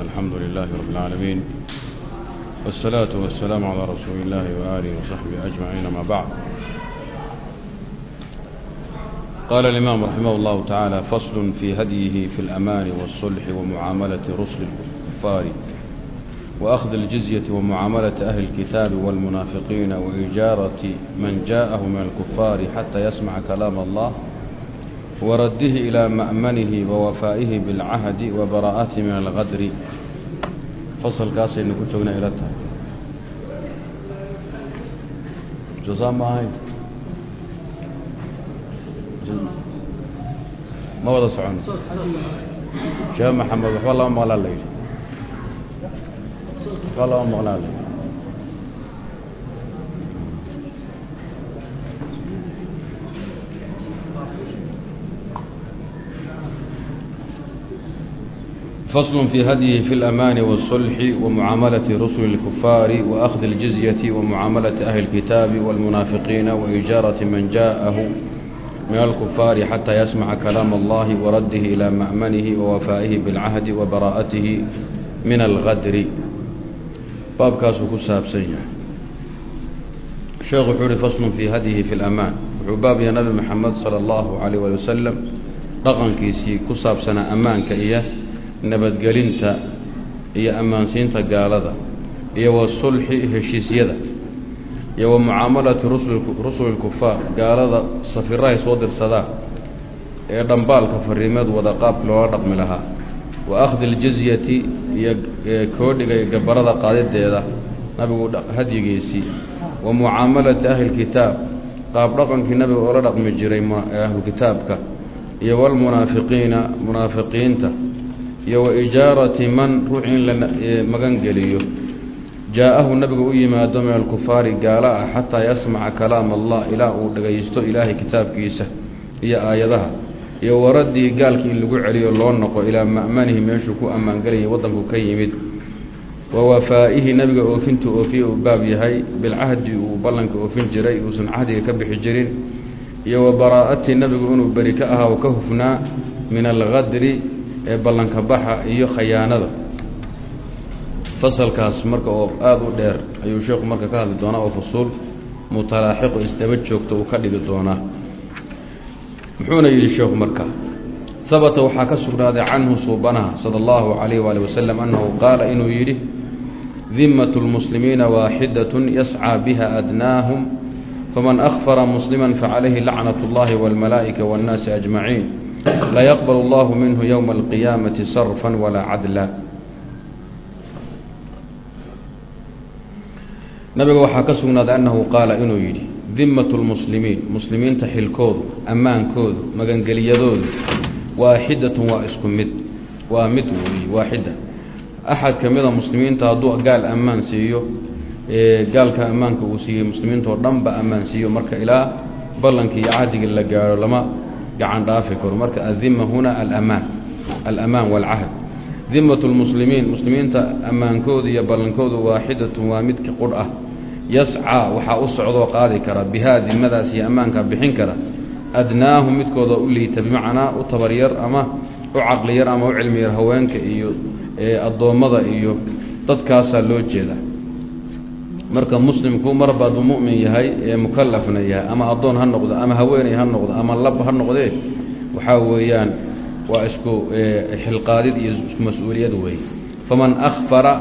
الرحيم الحمد لله رب العالمين والصلاة والسلام على رسول الله وآله وصحبه أجمعين ما بعد قال الإمام رحمه الله تعالى فصل في هديه في الأمان والصلح ومعاملة رسل الكفار وأخذ الجزية ومعاملة أهل الكتاب والمنافقين وإجارة من جاءه من الكفار حتى يسمع كلام الله waraddihi ilaa ma'manihi wa wafaa'ihi bilcahdi wa baraa'atihi min alqadri fasalkaasaynu ku joognay ila tahay. Jusaa ma ahayn? Ma wada socono sheeh maxamed waxba lama maqlaa la yidhi waxba lama maqlaa la yidhi ما قال لي فصل في هديه في الأمان والصلح ومعاملة رسل الكفار وأخذ الجزية ومعاملة أهل الكتاب والمنافقين وإجارة من جاءه من الكفار حتى يسمع كلام الله ورده إلى مأمنه ووفائه بالعهد وبراءته من الغدر باب كاسو كساب سيئة شيخ حوري فصل في هديه في الأمان وحباب يا نبي محمد صلى الله عليه وسلم رقم كيسي كساب سنة أمان كإيه nabadgelinta iyo ammaansiinta gaalada iyo wasulxi heshiisyada iyo wa mucaamalati rusuli lkufaar gaalada safirahay soo dirsadaan ee dhambaalka fariimeed wada qaabki loola dhaqmi lahaa. Wa akhdi aljizyati iyo koodhiga iyo gabarada qaadideeda nabigu hadyigiisii. Wa mucaamalati ahlilkitaab qaab dhaqankii nabiga oola dhaqmi jiray ahlukitaabka iyo walmunaafiqiina munaafiqiinta iyo wa ijaarati man ruux in la magan geliyo. Jaa-ahu nabiga u yimaado min alkufaari gaala ah xataa yasmaca kalaam allah ilaa uu dhagaysto ilaahay kitaabkiisa iyo aayadaha. Iyo waraddii gaalkii in lagu celiyo loo noqo ilaa ma'manihi meeshuu ku ammaangelayay waddanku ka yimid. Wa wafaa'ihi nabiga oofintuu oofiye uu baab yahay bilcahdi uu ballanka oofin jiray uusan cahdiga ka bixi jirin. Iyo wa baraa'atii nabigu inuu beri ka ahaa oo ka hufnaa min algadri ee ballanka baxa iyo khayaanada. Fasalkaas marka oo aada u dheer ayuu sheekhu marka ka hadli doonaa oo fusuul mutalaaxiqo isdaba joogta uu ka dhigi doonaa. Muxuuna yidhi sheekhu marka habata waxaa ka sugnaaday canhu suubanaha sala allahu calayh waali wasalam annahu qaala inuu yidhi dimat lmuslimiina waaxidatun yascaa biha adnaahum faman akfara muslima facalayhi lacnat اllahi walmalaa'ika waannaasi ajmaciin laa yaqbal allahu minhu yowma alqiyaamati sarfan walaa cadla nabiga waxaa ka sugnaaday annahu qaala inuu yidhi dimmatu lmuslimiin muslimiinta xilkoodu ammaankoodu magangeliyadoodu waaxidatun waa isku mid waa mid weeye waaxida axad ka mida muslimiinta hadduu gaal ammaan siiyo gaalka ammaanka uu siiyey muslimiintao dhanba ammaan siiyo marka ilaa ballankii iyo cahdigii la gaaro lama gacan dhaafi karo. Marka adima huna alamaan alamaan walcahd. Dimmatu lmuslimiin muslimiinta ammaankooda iyo ballankoodu waaxidatun waa midki qudh ah. Yascaa waxaa u socdoo qaadi kara bihaa dimadaas iyo ammaanka bixin kara. Adnaahum midkooda u liita bimacnaa u tabaryar ama u caqliyar ama u cilmiyar haweenka iyo addoommada iyo dadkaasaa loo jeeda marka muslimku marba hadduu mu'min yahay ee mukalafna yahay ama addoon ha noqdo ama haweeney ha noqdo ama lab ha noqdee waxaa weeyaan waa isku xilqaadid iyo isku mas'uuliyad weeye faman akfara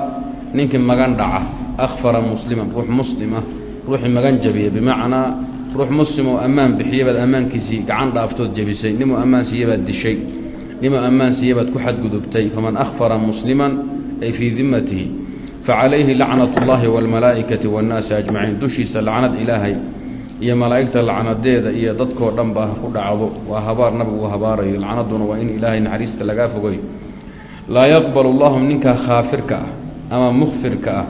ninkii magan dhaca akfara musliman ruux muslim ah ruuxii magan jabiya bimacnaa ruux muslim ammaan bixiya baad ammaankiisii gacan dhaaftood jebisay nimuu ammaan siiye baad dishay nimuu ammaan siiye baad ku xadgudubtay faman akfara musliman ay fii dimatihi facalayhi lacnat اllahi wاlmalaa'ikati waاnnaasi ajmaciin dushiisa lacnad ilaahay iyo malaa'igta lacnadeeda iyo dadkoo dhan ba ha ku dhacdo waa habaar nabigu uu habaarayo lacnaduna waa in ilaahay naxariista lagaa fogayo laa yaqbalu اllahu ninka khaafirka ah ama mukfirka ah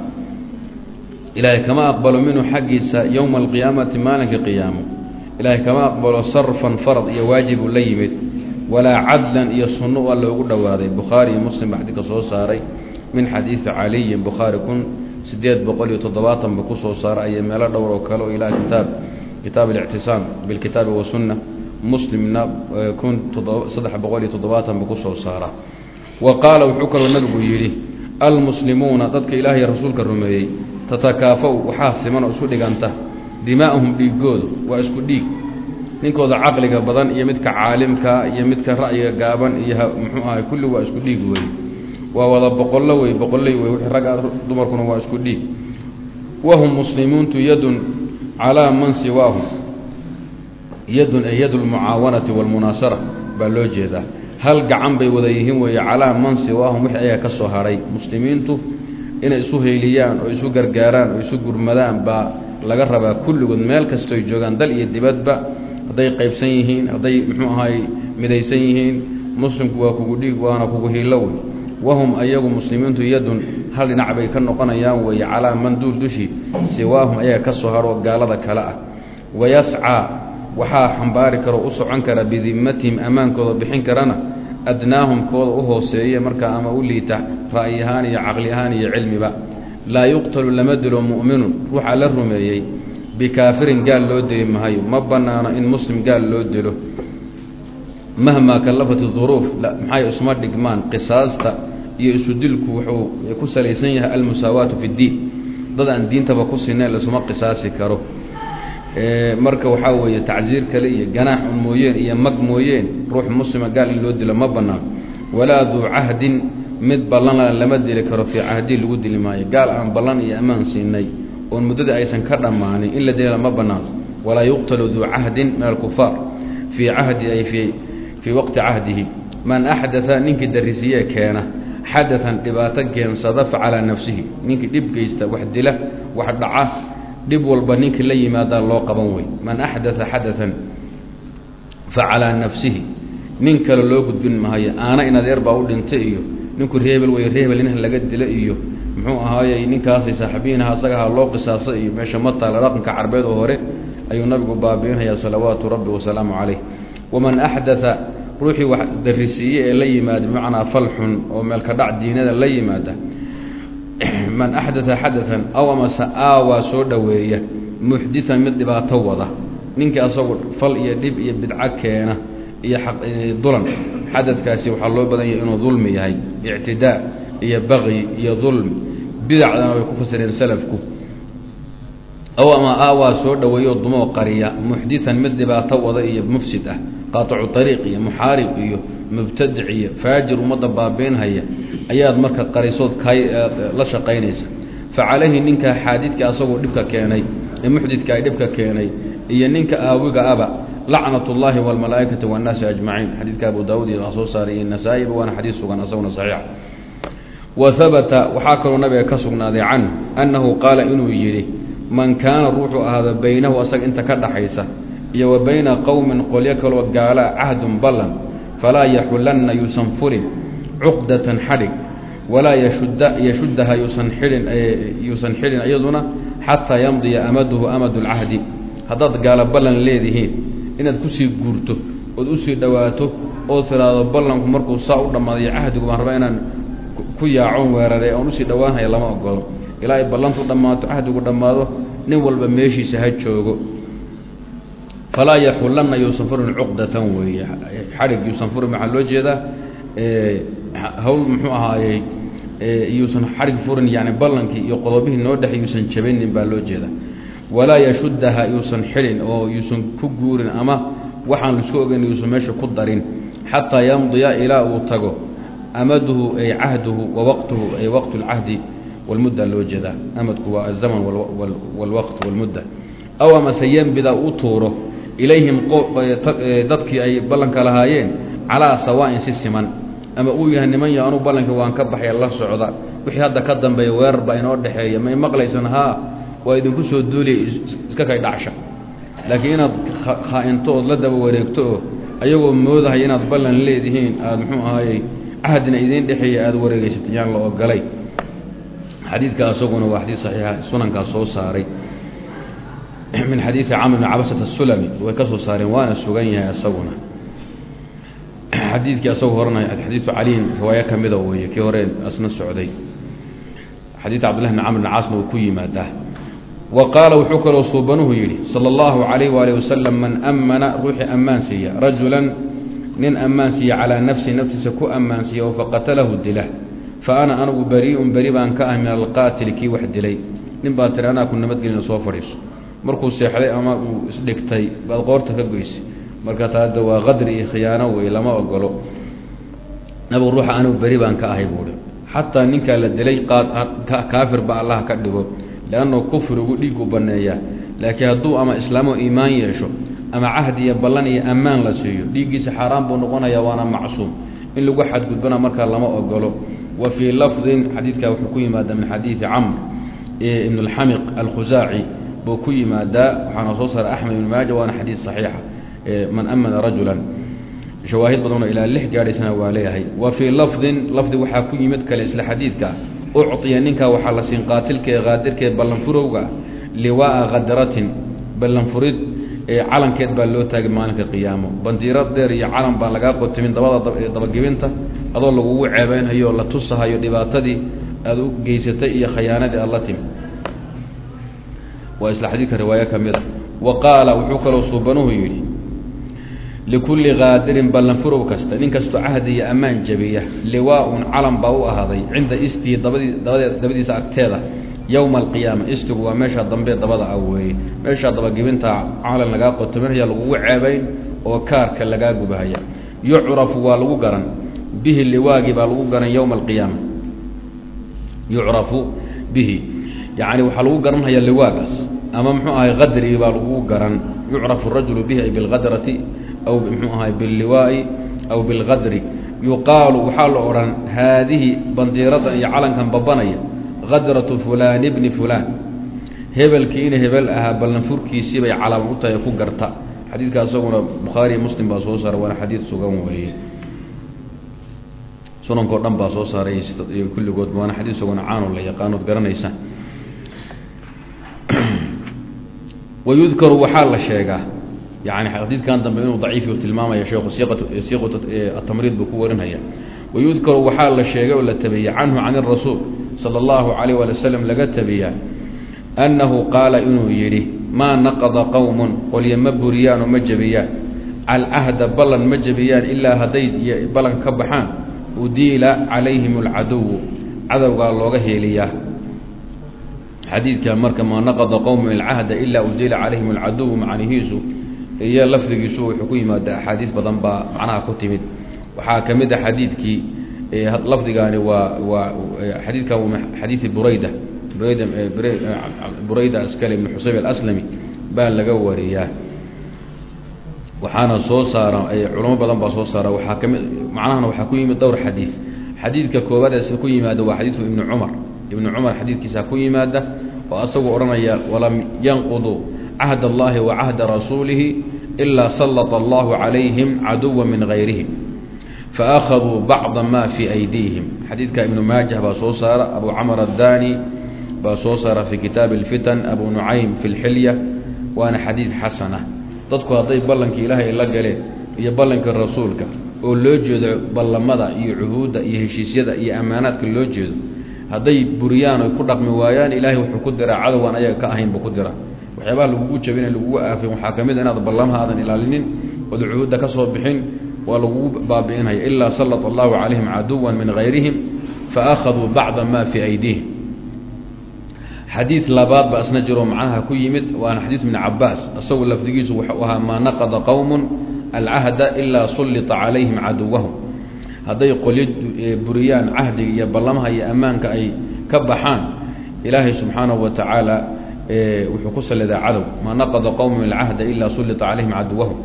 ilaahay kama aqbalo minhu xaggiisa yowma alqiyaamati maalinka qiyaamo ilaahay kama aqbalo sarfan farad iyo waajibuu la yimid walaa cadlan iyo sunno u alle ugu dhowaaday bukhaari iyo muslim baa xadiidka soo saaray min xadiidi caliyin bukhaari kun sideed boqol iyo toddobaatanba ku soo saara ayay meelo dhowr oo kale oo ilaa kitaab kitaab alictisaam bilkitaabi wasunna muslimna kun saddex boqol iyo toddobaatanba ku soo saara wa qaala wuxuu kaloo nabigu yidhi almuslimuuna dadka ilaahay rasuulka rumeeyey tatakaafa-u waxaa siman oo isu dhiganta dimaa'uhum dhiigoodu waa isku dhiig. Ninkooda caqliga badan iyo midka caalimka iyo midka ra'yiga gaaban iyo muxuu ahay kulli waa isku dhiig wey waa wada boqollo wey boqolley wey wixii ragga dumarkuna waa isku dhiig. Wahum muslimiintu yadun calaa man siwaahum. Yadun ay yadu lmucaawanati waalmunaasara baa loo jeedaa. Hal gacan bay wada yihiin weeye calaa man siwaahum wixii ayaga ka soo hadhay muslimiintu inay isu heyliyaan oo isu gargaaraan oo isu gurmadaan baa laga rabaa kulligood. Meel kastoy joogaan dal iyo dibadba hadday qaybsan yihiin hadday muxuu ahaay midaysan yihiin muslimku waa kugu dhiig waana kugu hiilo wey wahum ayagu muslimiintu yadun hal dhinac bay ka noqonayaan weeye calaa man duul dushii siwaahum ayaga ka soo hadhoo gaalada kale ah wayascaa waxaa xambaari karo u socon kara bidimmatihim ammaankooda bixin karana adnaahum kooda u hooseeya markaa ama u liita ra'yi ahaan iyo caqli ahaan iyo cilmiba laa yuqtalu lama dilo mu'minun ruuxa la rumeeyey bikaafirin gaal loo dili mahayo ma bannaano in muslim gaal loo dilo mahmaa kallafat duruuf maxay isma dhigmaan qisaasta iyo isu dilku wuxuu ku salaysan yahay almusaawaatu fi ddiin dad aan diintaba ku sineen laisuma qisaasi karo. Marka waxaa weeye tacsiir kale iyo ganaax un mooyeen iyo mag mooyeen ruux muslima gaal in loo dilo ma bannaan. Walaa duu cahdin mid ballanla lama dili karo fii cahdi lagu dili maayo. Gaal aan ballan iyo ammaan siinay oon muddada aysan ka dhammaanin in la dilana ma bannaan. Walaa yuqtalu duu cahdin min alkufaar fii cahdi ay fii waqti cahdihi. Man axdaa ninkii darisiye keena xadaan dhibaato keensada facalaa nafsihi. Ninkii dhib geysta wax dila wax dhaca dhib walba ninkii la yimaadaa loo qaban wey man axdaa xadaan facalaa nafsihi. Nin kale loo gudbin mahayo aana in adeer baa u dhintay iyo ninku reebel wey reebel nin laga dila iyo muxuu ahaayey ninkaasay saaxibiinaha asagaha loo qisaasa iyo meesha ma taala. Dhaqanka carbeed oo hore ayuu nabigu baabi'inayaa salawaatu rabbi wasalaamu calayh. Waman axdaa ruuxii wax darisiiye ee la yimaada bimacnaa falxun oo meelka dhac diinada la yimaada man axdaa xadaan aw amase aawaa soo dhoweeya muxditan mid dhibaato wada. Ninkii asagu fal iyo dhib iyo bidco keena iyo dulan. Xadadkaasi waxaa loo badan yahay inuu dulmi yahay ictidaa iyo baqyi iyo dulmi bidacdana way ku fasireen salafku. Aw ama aawaa soo dhoweeyo dumoo qariya muxditan mid dhibaato wada iyo mufsid ah qaaicu ariiq iyo muxaarib iyo mubtadic iyo faajir ummadda baabiinhaya ayaad marka qarisood kay la shaqaynaysa fa calayhi ninka xaadidka asagoo dhibka keenay ee muxdidka ay dhibka keenay iyo ninka aawiga aba lacnat ullaahi waalmalaa'ikati waannaasi ajmaciin. Xadiidka abu daawud iyo soo saaray iyo nasaa-iba waana xadiis sugan asaguna saxiixa wa waxaa kaloo nabiga ka sugnaaday canhu annahu qaala inuu yidhi man kaana ruuxuu ahaada baynahu asaga inta ka dhaxaysa iyo wa bayna qowmin qolyo kaloo gaala cahdun ballan falaa yaxulanna yuusan furin cuqdatan xadhig walaa yashudda yashuddaha yuusan xidhin yuusan xidhin iyaduna xataa yamdiya amaduhu amadu lcahdi haddaad gaala ballan leedihiin inaad ku sii guurto ood u sii dhowaato oo tiraahdo ballanku markuu saa u dhammaaday cahdigu baan rabaa inaan ku yaacon weerare oon u sii dhowaanhaya lama ogolo ilaa ay ballantu dhammaato cahdigu dhammaado nin walba meeshiisa ha joogo falaa yaxulanna yuusan furin cuqdatan weeye. Xadhig yuusan furin waxaa loo jeedaa? Hawl muxuu ahaayey yuusan xadhig furin yani ballankii iyo qodobihii noo dhex yuusan jabinin baa loo jeedaa. Walaa yashuddaha yuusan xidhin oo yuusan ku guurin ama waxaan la isku ogeyn yuusan meesha ku darin xataa yamdiya ilaa uu tago. Amaduhu ay cahduhu wa waqtuhu ay waqtu lcahdi walmudda loo jeedaa. Amadku waa azaman walwaqt walmudda aw amase yembida u tuuro ilayhim dadkii ay ballanka lahaayeen calaa sawaa'in si siman. Ama uu yahay niman yo anuu ballankii waan ka baxaya la socda. Wixii hadda ka dambeeya weerar baa inoo dhexeeya. May maqlaysan? Haa waa idinku soo duuliya iska kay dhacsha laakiin inaad khaa'into ood la daba wareegto oo ayagoo moodahay inaad ballan leedihiin aada muxuu ahaayey cahdina idiin dhexeeya aada wareegeysata yaan la ogolay. Xadiidka asaguna waa xadiid saxiixa soo saaray min xadiidi camr bn cabasat asulami way ka soo saareen waana sugan yahay isaguna xadiidkii asagu horena xadiidu caliyin riwaayo ka mida weeye kii hore asna socday. Xadiid cabdillahi bn camr bn caasna uu ku yimaadaa. Wa qaala wuxuu kaloo suubanuhu yidhi sala allahu calayh waali wasalam man ammana ruuxii ammaan siiya rajulan nin ammaan siiya calaa nafsihi naftiisa ku ammaan siiya oo faqatalahu dila fa ana anigu barii'un beri baan ka ah min alqaatili kii wax dilay markuu seexday ama uu isdhigtay baad qoorta ka goysay marka taada waa qadri iyo khiyaano wey lama ogolo. Nabigu ruuxa anigu beri baan ka ahay buuhi xataa ninkaa la dilay kaafir ba allah ka dhigo leanno kufrigu dhiigu banneeyaa laakiin hadduu ama islaamo iimaan yeesho ama cahdi iyo ballan iyo ammaan la siiyo dhiiggiisa xaaraan buu noqonayaa waana macsuum. In lagu xadgudbana markaa lama ogolo. Wa fii lafdin xadiidkaa wuxuu ku yimaadaa min xadiidi camr ibn alxamiq alkhusaaci buu ku yimaadaa waxaana soo saaray axmed ibn maaja waana xadiid saxiixa man amana rajulan. Shawaahid badanoo ilaa lix gaadhaysana waa leeyahay. Wa fii lafdin lafdi waxaa ku yimid kale isla xadiidka ucطiya ninkaa waxaa la siin qaatilka ee qaadirka ee ballanfurowga liwaaa kadratin ballanfurid calankeed baa loo taagay maalinka qiyaamo. Bandiiro dheer iyo calan baan lagaa qotimin dabada dabagebinta adoo lagugu ceebeynhayo la tusahayo dhibaatadii aad waa isla xadiidka riwaayo ka mid a wa qaala wuxuu kaloo suubanuhu yidhi likulli qaadirin ballanfurow kasta nin kastoo cahdi iyo ammaan jabiya liwaa-un calan baa u ahaaday cinda istii dabadii dabade dabadiisa agteeda yowma alqiyaama. Istigu waa meeshaa dambe dabada ah weeye. Meeshaa dabagibintaa calan lagaa qotominhaya lagugu ceebayn oo kaarka lagaa gubahaya. Yucrafu waa lagu garan bihi liwaagii baa lagu garan yowma alqiyaama. Yucrafu bihi. Yacni waxaa lagu garanhaya liwaagaas ama muxuu ahay qadrigi baa lagu garan. Yucrafu rajulu bihi ay bilqadrati aw muxuu ahay billiwaa'i aw bilqadri. Yuqaalu waxaa la odhan haadihi bandiiradan iyo calankan babanaya qadratu fulaan bni fulaan. Hebelkii ina hebel ahaa ballanfurkiisii bay calaama u tahay ku garta. Xadiidka isaguna bukhaariiyo muslim baa soo saaray waana xadiid sugan weeye. Sunankao dhan baa soo saaray kulligood waana xadiid sugan caano la yaqaanood garanaysa wayudkaru waxaa la sheegaa yani xadiidkan dambe inuu daciifi tilmaamaya sheekhu siiqat atamriid buu ku warinaya wayudkaru waxaa la sheegay oo la tabiyey canhu can irasuul sala allahu calayh waali wasalam laga tabiyaa annahu qaala inuu yidhi maa naqada qowmun qolyo ma buriyaan oo ma jebiyaan calcahda ballan ma jebiyaan ilaa hadday ballan ka baxaan udiila calayhim alcaduwu cadowgaa looga heeliyaa xadiidka marka maa naqada qowmun alcahda ilaa udiila calayhim alcaduwu macnihiisu iyo lafdigiisu wuxuu ku yimaada axaadiis badan baa macnaha ku timid. Waxaa ka mid a xadiidkii lafdigaani waa waa xadiidkan xadiidi burayda burayda burayda askale ibn xusayb alaslami baa laga wariyaa waxaana soo saara culamo badan baa soo saara. Waxaa kami macnahana waxaa ku yimid dhowr xadiid xadiidka koobaad ee ku yimaada waa xadiidku ibnu cumar ibnu cumar xadiidkiisa ku yimaada oo asagoo odhanaya walam yanqudu cahd allahi wa cahda rasuulihi ilaa sallata allahu calayhim caduwa min hayrihim faakhaduu bacda ma fii aydiihim. Xadiidka ibnu maajah baa soo saara abu camar addaani baa soo saara fii kitaabi اlfitan abu nucaym fi lxilya waana xadiid xasana. Dadku hadday ballankii ilaahay la galeen iyo ballankii rasuulka oo loo jeedo ballamada iyo cuhuudda iyo heshiisyada iyo ammaanaadka loo jeedo hadday buriyaan oy ku dhaqmi waayaan ilaahay wuxuu ku diraa cadowaan ayaga ka ahayn buu ku diraa. Waxyaabaha lagugu jabina lagugu aafin waxaa ka mid a inaad ballamaha aadan ilaalinin ood cuhuudda ka soo bixin waa lagugu baabi'inaya ilaa sallata allahu calayhim caduwan min gayrihim faakhaduu bacda ma fii aydiihim. Xadiid labaad ba isna jiroo macnaha ku yimid waana xadiid ibni cabaas isagoo lafdigiisu wuxuu ahaa maa naqada qowmun alcahda ilaa sullita calayhim caduwahum hadday qolyo buriyaan cahdiga iyo ballamaha iyo ammaanka ay ka baxaan ilaahay subxaanahu wa tacaala wuxuu ku salidaa cadow. Maa naqada qowmun alcahda ilaa sullita calayhim caduwahum.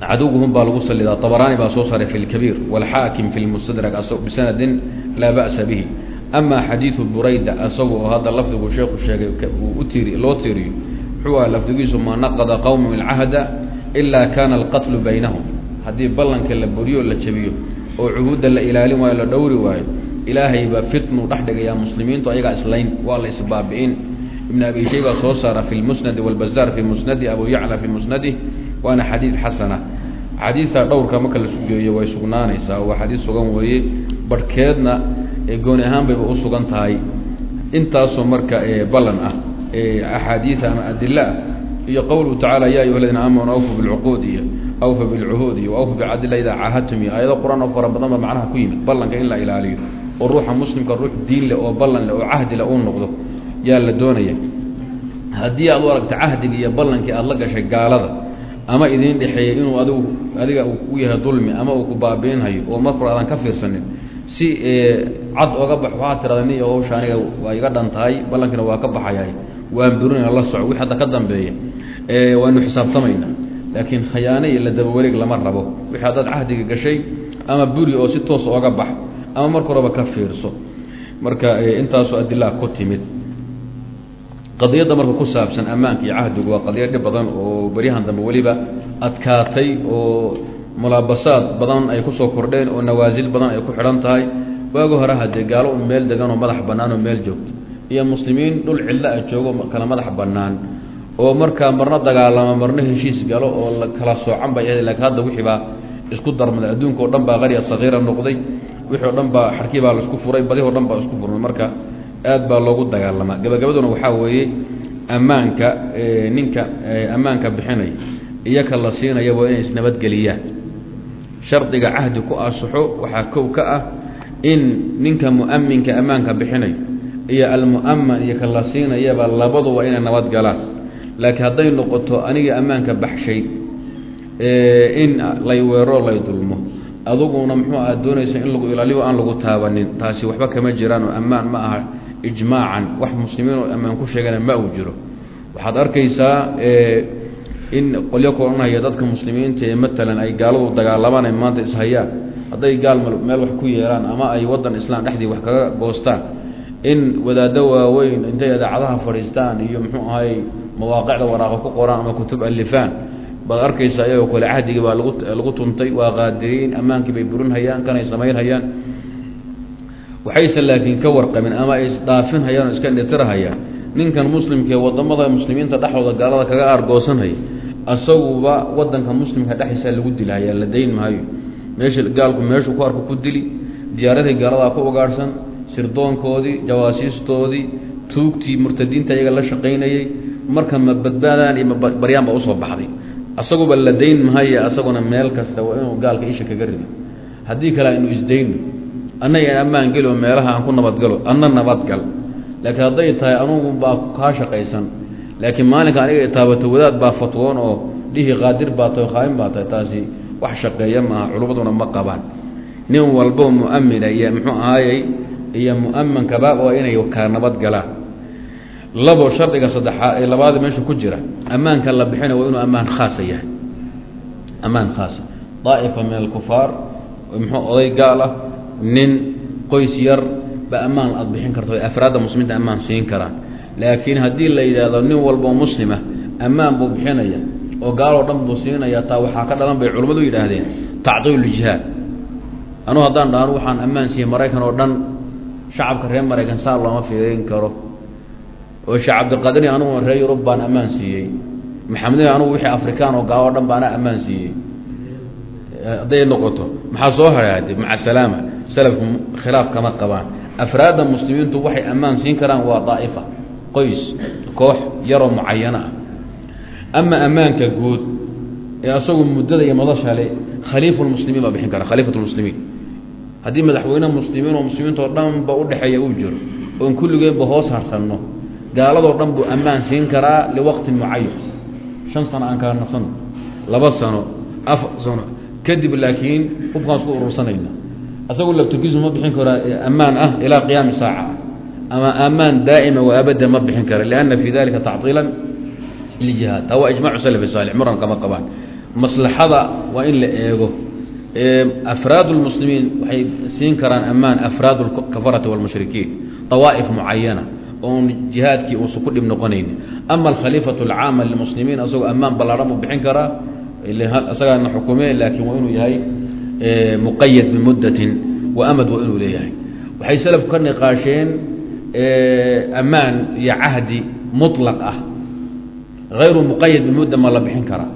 Cadowguhum baa lagu salidaa abaraani baa soo saaray fi lkabiir wاlxaakim fi lmustadrak bisanadin laa ba'sa bihi. Ama xadiidu burayda isagu oo hadda lafdigu sheekhu sheegay loo tiiriyo muxuu aha lafdigiisu maa naqada qowmu alcahda ilaa kana alqatlu baynahum haddii ballanka la buriyo la jabiyo oo cuhuudda la ilaalin waayo la dhowri waayo ilaahay baa fitnu dhex dhigayaa muslimiintu ayagaa islayn. Waa la isbaabi'in ibn abi shayba soo saara fi lmusnadi wاlbazaar fi musnadi abu yacla fi musnadih waana xadiid xasana. Xadiidta dhowrka marka la sugeeyo way sugnaanaysaa waa xadiid sugan weeye. Barhkeedna gooni ahaan u sugan tahay. Intaasoo marka ballan ah axaadiida ama adilo ah iyo qowluhu tacala ya ayuha aladiina aamanu awfu bilcuquud iyo awfa bilcuhuud iyo awfa bicadila idaa caahadtum iyo aayado qur'aan oo fara badan ba macnaha ku yimid ballanka in la ilaaliyo. Oo ruuxa muslimka ruux diin leh oo ballan leh oo cahdi leh uu noqdo yaa la doonaya. Haddii aad u aragta cahdiga iyo ballankii aada la gashay gaalada ama idiin dhexeeyey inuu adigu adiga uu ku yahay dulmi ama uu ku baabiinhayo oo markor aadan ka fiirsanin si cad oga bax waxaa tirada ni hawsha aniga waa iga dhan tahay ballankina waa ka baxayay waan burinayna la soco. Wix hadda ka dambeeya waanu xisaabtamaynaa laakiin khayaano iyo la dabawareeg lama rabo. Wixii haddaad cahdiga gashay ama buri oo si toos ooga bax ama marka horeba ka fiirso marka intaasoo adilaa ku timid. Qadiyadda marka ku saabsan ammaanka iyo cahdigu waa qadiya dhib badan oo beryahan dambe weliba adkaatay oo mulaabasaad badan ay ku soo kordheen oo nawaasil badan ay ku xidhan tahay. Waagi hore haddee gaalo un meel degan oo madax bannaan oo meel joogto. Iyo muslimiin dhul cidlo ah joogo kala madax bannaan oo markaa marna dagaalama marna heshiis galo oo la kala soocan bay ahayd lakiin hadda wixii baa isku darmaday adduunka o dhan baa qarya sakiira noqday wixii o dhan baa xarkii baa la isku furay badih o dhan baa isku furmay marka aad baa loogu dagaalamaa gabagabaduna waxaa weeye ammaanka ninka ammaanka bixinay iyo ka la siinaya waa inay isnabadgeliyaan. Shardiga cahdi ku asaxo waxaa kow ka ah in ninka mu'aminka ammaanka bixinayo iyo almu'aman iyo ka la siinayaba labaduba inay nabad galaan laakiin hadday noqoto aniga ammaanka baxshay in lay weero lay dulmo. Aduguna muxuu aha doonaysa in lagu ilaaliyo aan lagu taabanin. Taasi waxba kama jiraan oo ammaan ma aha ijmaacan. Wax muslimiin oo ammaan ku sheegana ma uu jiro. Waxaad arkaysaa in qolyo koranaya dadka muslimiinta ee matalan ay gaaladu dagaalamaan ay maanta ishayaan hadday gaal meel wax ku yeelaan ama ay waddan islaan dhexdii wax kaga goostaan. In wadaaddo waaweyn intay idaacadaha fadhiistaan iyo muxuu ahay mawaaqicda waraaqa ku qoraan ama kutub alifaan. Baad arkaysaa iyagoo kale cahdigii baa lagu tuntay waa qaadiriin ammaankii bay burinhayaan kanay samaynhayaan. Waxayse laakiin ka warqabin ama ay isdhaafinhayaan oo iska dhitirhayaan ninkan muslimkaee waddamada muslimiinta dhexdooda gaalada kaga aargoosanhaya asaguba wadanka muslimka dhexdiisaa lagu dilhayaa la dayn maayo. Meesha gaalku meeshuu ku arko ku dili diyaaradii gaaladaa ku ugaadhsan sirdoonkoodii jawaasiistoodii tuugtii murtadiinta iyaga la shaqaynayey marka ma badbaadaan iyo mabaryaan baa u soo baxday. Asaguba la dayn mahaye asaguna meel kasta waa inuu gaalka isha kaga rido. Haddii kale aynu isdayno anna aan ammaan geli oo meelaha aan ku nabadgalo anna nabadgal laakiin hadday tahay anugu baa kaa shaqaysan. Laakiin maalinka aniga taabato wadaad baa fatwoon oo dhihi qaadir baa tahay khaamin baa tahay taasi wax shaqeeya maaha culummaduna ma qabaan. Nin walbo mu'amina iyo muxuu ahaayey iyo mu'amankaba waa inay kala nabad galaan labo shardiga saddexaa ee labaada meesha ku jira ammaanka la bixina waa inuu ammaan khaasa yahay. Ammaan khaasa daa'ifa min alkufaar muxuu oday gaal ah nin qoys yar ba ammaan aad bixin karto afraadda muslimiinta ammaan siin karaan. Laakiin haddii la yidhaahdo nin walboo muslima ammaan buu bixinaya oo gaaloo dhan buu siinaya taa waxaa ka dhalan bay culimmadu yidhaahdeen tacdiiluljihaad anugu haddaan dhahno waxaan ammaan siiyey maraykan oo dhan shacabka reer maraykan saa looma fiirin karo oo sheekh cabdiqaadiri anugu reer yurub baan ammaan siiyey. Maxamedin anugu wixii afrikaan oo gaalo o dhan baana ammaan siiyey. Hadday noqoto maxaa soo haraade maca salaama salafku khilaaf kama qabaan. Afraadda muslimiintu waxay ammaan siin karaan waa daa'ifa qoys koox yaroo mucayano ah. Ama ammaanka guud ee asagu muddada iyo madashale khaliifu lmuslimiin baa bixin kara khaliifat lmuslimiin haddii madaxweyne muslimiin oo muslimiintao dhanba udhexeeya uu jiro oon kulligeenba hoos harsanno gaaladoo dhan buu ammaan siin karaa liwaqtin mucayan shan sano aan kala naqsano laba sano afar sano kadib laakiin hubkaan isku urursanayna asagoo labturkiisu ma bixin karo ammaan ah ilaa qiyaami saaca ama ammaan daa'ima wa abada ma bixin kara lianna fii dalika tacطiila ljihaad taa waa ijmacu salafi saalix muran kama qabaan maslaxada waa in la eego afraad اlmuslimiin waxay siin karaan ammaan afraad اlkafarati wاlmushrikiin طawaa'if mucayana oon jihaadkii uusa ku dhib noqonayn. Ama alkhaliifatu alcaama lilmuslimiin asagoo ammaan ballaaran buu bixin karaa isagaana xukume laakiin waa inuu yahay muqayad bimuddatin wa waa inuu leeyahay. Waxay selafku ka niqaasheen ammaan iyo cahdi muطlaq ah. Hayru muqayad bimudda ma la bixin karaa.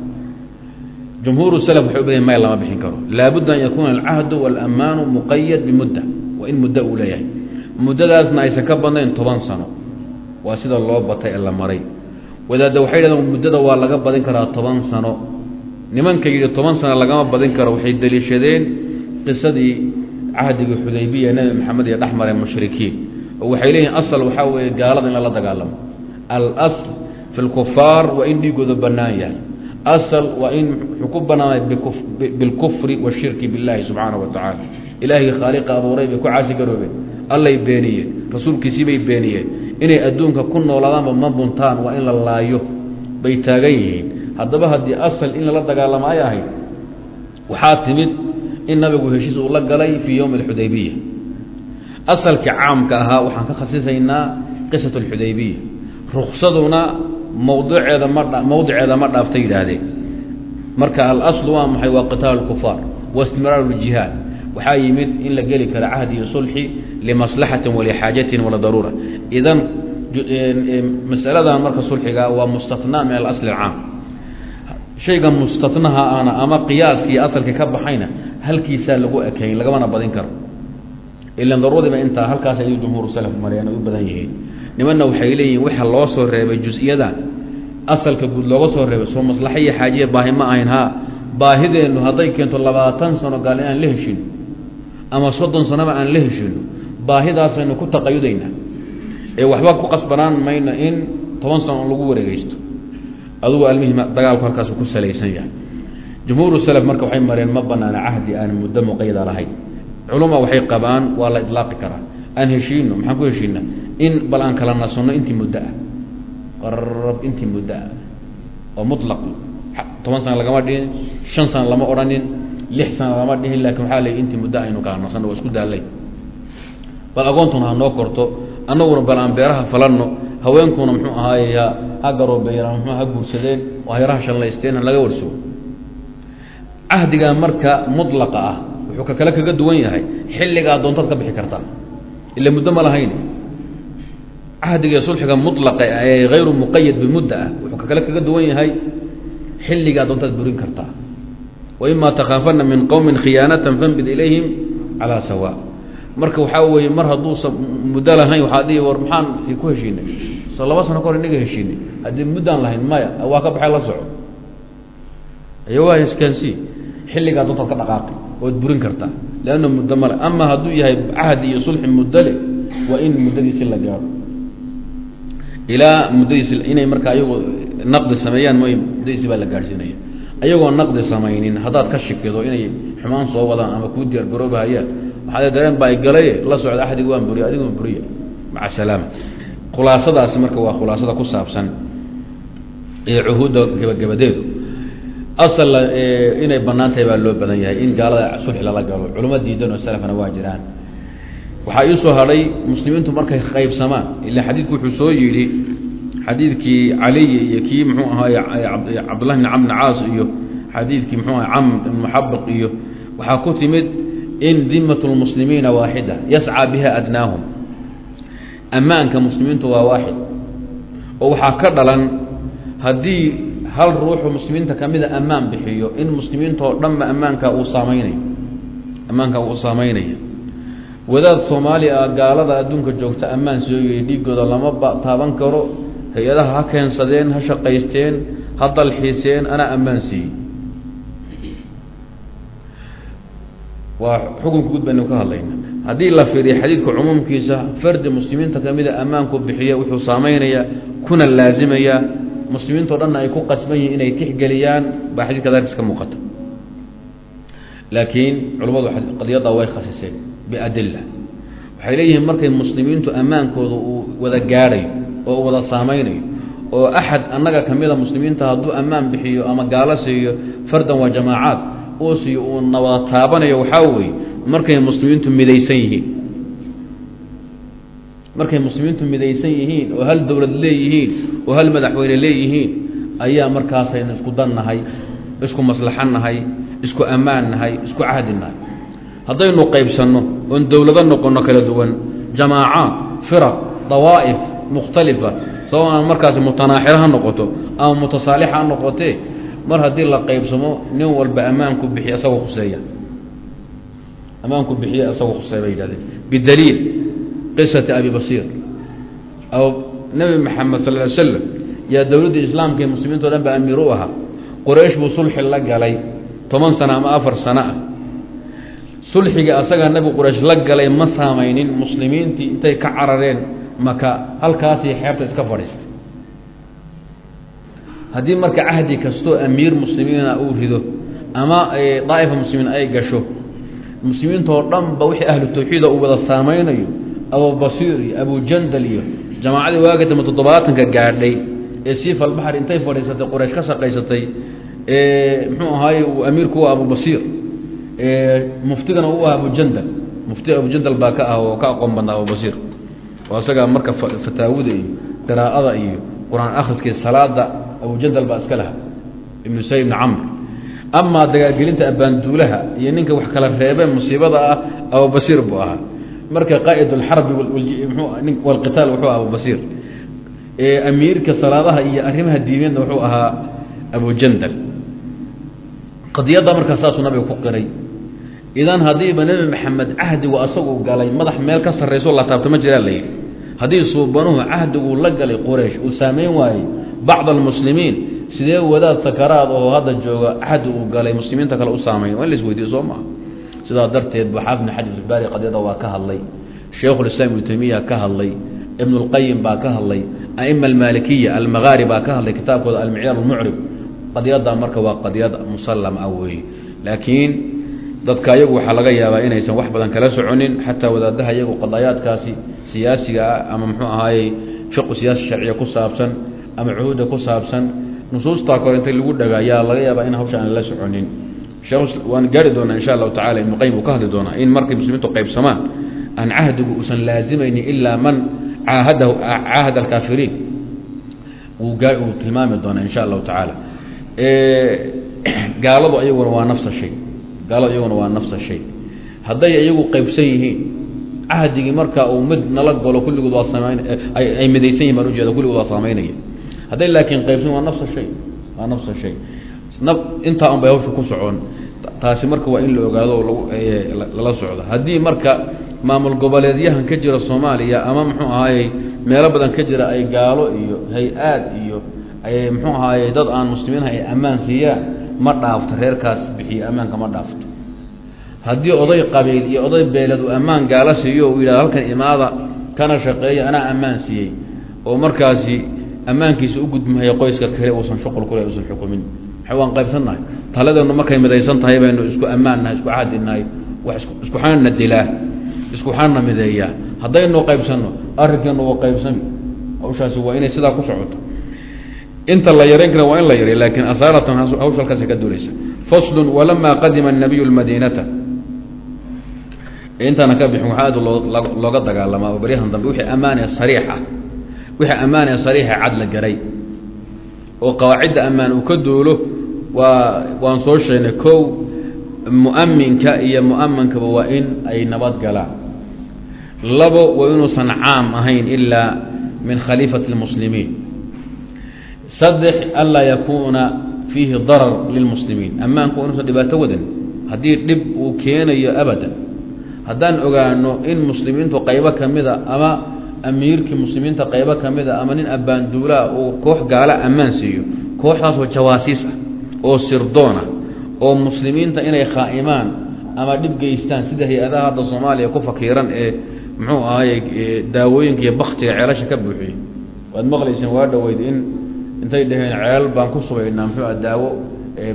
Jumhuuru slf waxay u badayen lama bixin karo. Laabudda an yakuuna alcahdu waalaamaanu muqayad bimudda waa in muddo uu leeyahay. Muddadaasna aysan ka badnayn toban sano waa sida loo batay ee la maray. Wadaadda waxay dhahdeen muddada waa laga badin karaa toban sano. Nimanka yidhi toban sano lagama badin karo waxay deliishadeen qisadii cahdigii xudaybiya nebi maxamed iyo dhexmare mushrikiin. Oo waxay leeyihiin asal waxaa weeye gaalada in lala dagaalamo. Alasl fi lkufaar waa in dhiigooda bannaan yahay. Asal waa in wuxuu ku bannaanay bilkufri washirki billahi subxaanahu wa tacaala ilaahii khaaliqa abuuray bay ku caasi garoobeen allay beeniyeen rasuulkiisii bay beeniyeen. Inay adduunka ku noolaadaanba ma buntaan waa in la laayo. Bay taagan yihiin. Haddaba haddii asal in lala dagaalamo ay ahayd waxaa timid in nabigu heshiis uu la galay fii yowmi alxudaybiya asalkii caamka ahaa waxaan ka khasisaynaa qisat alxudaybiya ruksaduna mawdiceeda ma mawdiceeda ma dhaaftay yidhaahdeen. Marka alaslu waa maxay? Waa qitaal lkufaar wa istimraaru ljihaad waxaa yimid in la geli karo cahdi iyo sulxi limaslaxatin walixaajatin waladaruura idan masaladan marka sulxiga waa mustathnaa min alasli alcaam shayga mustatnaha ana ama qiyaaskii asalkii ka baxayna halkiisaa lagu ekayn lagamana badin karo ilan daruuradiiba intaa halkaas ay jumhuuru salaf mareen ay u badan yihiin nimanna waxay leeyihiin waxa loo soo reebay jus-iyada asalka guud looga soo reebay soo maslaxa iyo xaajiya baahi ma ahayn haa baahideennu hadday keento labaatan sano gaal inaan la heshino ama soddon baahidaasaynu ku taqayudaynaa ee waxba ku qasbanaan mayno in toban sano lagu wareegeysto adugu almihim dagaalku halkaasu ku salaysan yahay. Jumhuuru salaf marka waxay mareen ma banaana cahdi aan muddo muqayada lahayn. Culuma waxay qabaan waa la idlaaqi karaa. Aan heshiino maxaan ku heshiina in bal aan kala nasanno intii muddo ah. Qarab intii muddo ah. Oo mutlaq. Toban sana lagama dhihin shan sana lama odhanin lix sana lama dhihin laakiin waxaa la intii muddo aynu kala nasanno waa isku daallay bal agoontuna ha noo korto annaguna bal aan beeraha falanno haweenkuna muxuu ahaaye ha garoobeeyeen ama muxuu ha guursadeen oo hayraha shanlaysteen ha laga warsugo cahdigaa marka mutlaqa ah wuxuu ka kale kaga duwan yahay xilligaa doontaad ka bixi kartaa ila muddo ma lahayn. Cahdiga sulxiga mutlaqa ee hayru muqayad bimudda ah wuxuu ka kale kaga duwan yahay xilligaa doontaad burin kartaa wa ima takhaafana min qowmin khiyaanatan fanbid ilayhim calaa sawa marka waxaa weeye mar hadduusa muddo lahayn waxaa dhihi war maxaan ku heshiinay? So laba sano ka hor inaga heshiinay. Haddii muddaan lahayn maya waa ka baxay la soco. Iyagaa iskaansi xilligaa doontaad ka dhaqaaqi ood burin kartaa. Leanna muddo male ama hadduu yahay cahdi iyo sulxi muddo waa in muddadiisi la gaaro. Ilaa muddadiisi inay markaa ayagoo naqdi sameeyaan mooy muddadiisi baa la gaadhsiinaya. Ayagoo naqdi samaynin haddaad ka shikido inay xumaan soo wadaan ama kuu diyaar waxaad dareen baa igalaye la socda axdiga waan buriya adiguna buriya maca salaama khulaasadaasi marka waa khulaasada ku saabsan ee cuhuudda gebagabadeedu asal inay bannaan tahay baa loo badan yahay in gaalada sulxi lala galo. Culamo diidan oo salafana waa jiraan. Waxaa ii soo hadhay muslimiintu markay qaybsamaan. Ila xadiidku wuxuu soo yidhi xadiidkii caliy iyo kii muxuu ahaaye cabdullahi bn camr bn caas iyo xadiidkii muxuu aha camr ibn muxabiq iyo waxaa ku timid in dimat lmuslimiina waaxida yascaa biha adnaahum ammaanka muslimiintu waa waaxid oo waxaa ka dhalan haddii hal ruuxu muslimiinta kamida ammaan bixiyo in muslimiintoo dhanba ammaanka uu saameynayo ammaanka uu saameynaya wadaad soomaali ah gaalada adduunka joogta ammaan soo yidhi dhiigooda lama taaban karo hay'adaha ha keensadeen ha shaqaysteen ha dalxiiseen anaa ammaan siiyey waa xukunka guud ka hadlayna haddii la fiiriyo xadiidka cumuumkiisa fardi muslimiinta kamida ammaanku bixiya wuxuu saameynayaa kuna laazimaya. Muslimiintao dhanna ay ku qasban yihiin inay tixgeliyaan baa xadidka darkiis ka muuqata. Laakiin culimmadu qadiyadda way khasiseen biadila waxay leeyihiin markay muslimiintu ammaankooda uu wada gaadhayo oo wada saameynayo oo axad annaga kamida muslimiinta hadduu ammaan bixiyo ama gaalo siiyo fardan waa jamaacaad uu siiyo uuna wada taabanayo waxaa weeye markay muslimiintu midaysan yihiin. Markay muslimiintu midaysan yihiin oo hal dowlad leeyihiin oo hal madaxweyne leeyihiin ayaa markaasaynu isku dan nahay isku maslaxan nahay isku ammaan nahay isku cahdi nahay haddaynu qaybsanno oon dowlado noqonno kala duwan jamaacaad firaq dawaa'if mukhtalifa sabab aan markaasi mutanaaxiro ha noqoto ama mutasaalix ha noqotee mar haddii la qaybsamo nin walba ammaanku bixiy isagoo khuseeya ammaanku bixiya isagoo khuseeya bay yidhahdeen. Bidaliil qisati abi basiir. Aw nebi maxamed sal ly slam yaa dowladdii islaamka ee muslimiinto dhan ba amiir ahaa. Quraysh buu sulxi la galay toban sano ama afar sano ah. Sulxigii asagaa nabigu quraysh la galay ma saamaynin muslimiintii intay ka carareen maka halkaasii xeebta iska fadhiistay haddii marka cahdi kastoo amiir muslimiina uu rido ama daa'ifa muslimiin ay gasho muslimiintoo dhan ba wixii ahlu tawxiida uu wada saamaynayo abubasiir iyo abujandal iyo jamaacadii waagi dambe toddobaatanka gaadhay ee siifa albaxr intay fadhiisatay quraysh ka shaqaysatay muxuu ahaaye uu amiirku u abubasiir muftigana u ah abujandal mufti abujandal baa ka ah oo ka aqoon badnaa abubasiir oo isagaa marka fataawida iyo qiraa'ada iyo qur'aan akhriskii salaada abujandal baa iska laha ibnu say ibni camr. Amaa dagaalgelinta abbaanduulaha iyo ninka wax kala reebeen musiibada ah abubasiir buu ahaa. Marka qaa'id alxarbi walqitaal wuxuu aha abubasiir amiirka salaadaha iyo arrimaha diimeedna wuxuu ahaa abujandal qadiyadda markaa saasuu nabiga ku qiray. Idan haddiiba nebi maxamed cahdigu asagu galay madax meel ka sarrayso la taabto ma jiraa la yidhi. Haddii suubanuhu cahdiguu la galay quraysh uu saameyn waayey bacd almuslimiin sidee wadaad sakaraad oo hadda jooga cahdi uu galay muslimiinta kale u saameyn waa in la isweydiyo soo maha sidaa darteed bu xaafid bn xajar ilbaari qadiyada waa ka hadlay shaykhulislaam ibnu taymiya ka hadlay ibn اlqayim baa ka hadlay aima almalikiya almagaari baa ka hadlay kitaabkooda almicyaar almucrib qadiyadda marka waa qadiyad musallam ah weeye laakiin dadka ayagu waxaa laga yaabaa inaysan wax badan kala soconin xataa wadaadaha iyagu qadayaadkaasi siyaasiga ah ama muxuu ahaayey fiqu siyaasi sharciya ku saabsan ama cuhuudda ku saabsan nusuustaa kore intay lagu dhaga ayaa laga yaabaa in hawsha aan la soconin. Waan gaari doonaa insha allahu tacala ibnu qayim uu ka hadli doonaa in markay muslimiintu qaybsamaan aan cahdigu uusan laazimaynin ilaa man caahadahu caahada alkaafiriin. Uu tilmaami doonaa insha allahu tacaala. Gaaladu ayaguna waa nafsa shay. Gaaladu iyaguna waa nafsa shay. Hadday iyagu qaybsan yihiin cahdigii marka uu mid nala galo kulligood waa samayn ay midaysan yihiin baan ujeeda kulligood waa saameynaya hadday laakiin qaybsan waa nafsa shay. Waa nafsa shay. Intaa un hawsha ku socon. Taasi marka waa in la ogaado lagu lala socdo. Haddii marka maamul goboleedyahan ka jira soomaaliya ama muxuu ahaayey meelo badan ka jira ay gaalo iyo hay'aad iyo ay muxuu ahaayey dad aan muslimiinha ay ammaan siiyaan ma dhaafto reerkaas bixiyo ammaanka ma dhaafto. Haddii oday qabiil iyo oday beeled uu ammaan gaalo siiyo uu yidhahdo halkan imaada kana shaqeeya anaa ammaan siiyey oo markaasi ammaankiisa u gudmayo qoyska kale uusan shuqul kule usan xukumin. Waan qaybsannahay. Taladeenu markay midaysan tahay baynu isku ammaannahay isku caadinahay wax iskuxaanna dilaa iskuxaanna mideeyaa. Haddaynu qaybsanno arrinkeenu waa qaybsami. Hawshaasi waa inay sidaa ku socoto. Inta la yarayn kara waa in la yaray laakiin asaaratan hawsha halkaasi ka duuleysa faslun walamaa qadima nabiyu lmadiinata intaana ka bixin waxaa aad looga dagaalamaa oo baryahan dambe wixii ammaane sariix ah wixii ammaanee sariixa cad la garay oo qawaacidda ammaan uu ka duulo waa waan soo sheegnay kow mu'aminka iyo mu'amankaba waa in ay nabad galaan. Labo waa inuusan caam ahayn ilaa min khaliifati اlmuslimiin saddex anlaa yakuuna fiihi darar lilmuslimiin. Ammaanku waa inuusan dhibaato wadan haddii dhib uu keenayo abadan haddaan ogaano in muslimiintu qaybo ka mida ama amiirkii muslimiinta qaybo ka mida ama nin abbaanduulaa uu koox gaala ammaan siiyo kooxdaasoo jawaasiis ah oo sirdoon ah oo muslimiinta inay khaa'imaan ama dhib geystaan. Sida hay'adaha hadda soomaaliya ku fakiiran ee muxuu ahaye daawooyinka iyo baktiga ceelasha ka buuxiyey. Waad maqlayseen waa dhoweyd in intay dhaheen ceel baan ku subaynaa muxuu ah daawo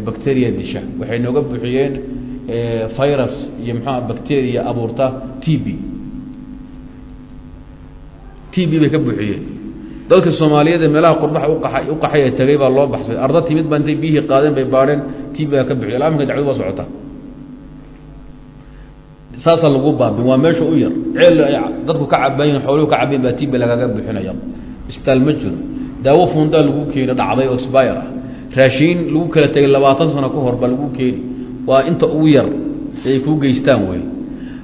bacteria disha. Waxay nooga buuxiyeen virus iyo muxuua bacteria abuurta t b t b bay ka buuxiyeen. Dadka soomaaliyeed ee meelaha qurbaxa uqaay u qaxay ee tegay baa loo baxsay. Arda timid baa intay biyihii qaadeen bay baadheen t b baa ka buxiy ilaa imika waa socota saasaa lagu baabin waa meesha u yar. Ceel ay dadku ka cabayin xooluhu ka cabayin baa t b lagaga buxinaya isbitaal ma jiro. Daawo fundaa lagu keeni dhacday oo expire ah. Raashiin lagu kala tegay labaatan sano ka hor baa lagu keeni waa inta ugu yar ay kuu geystaan wey.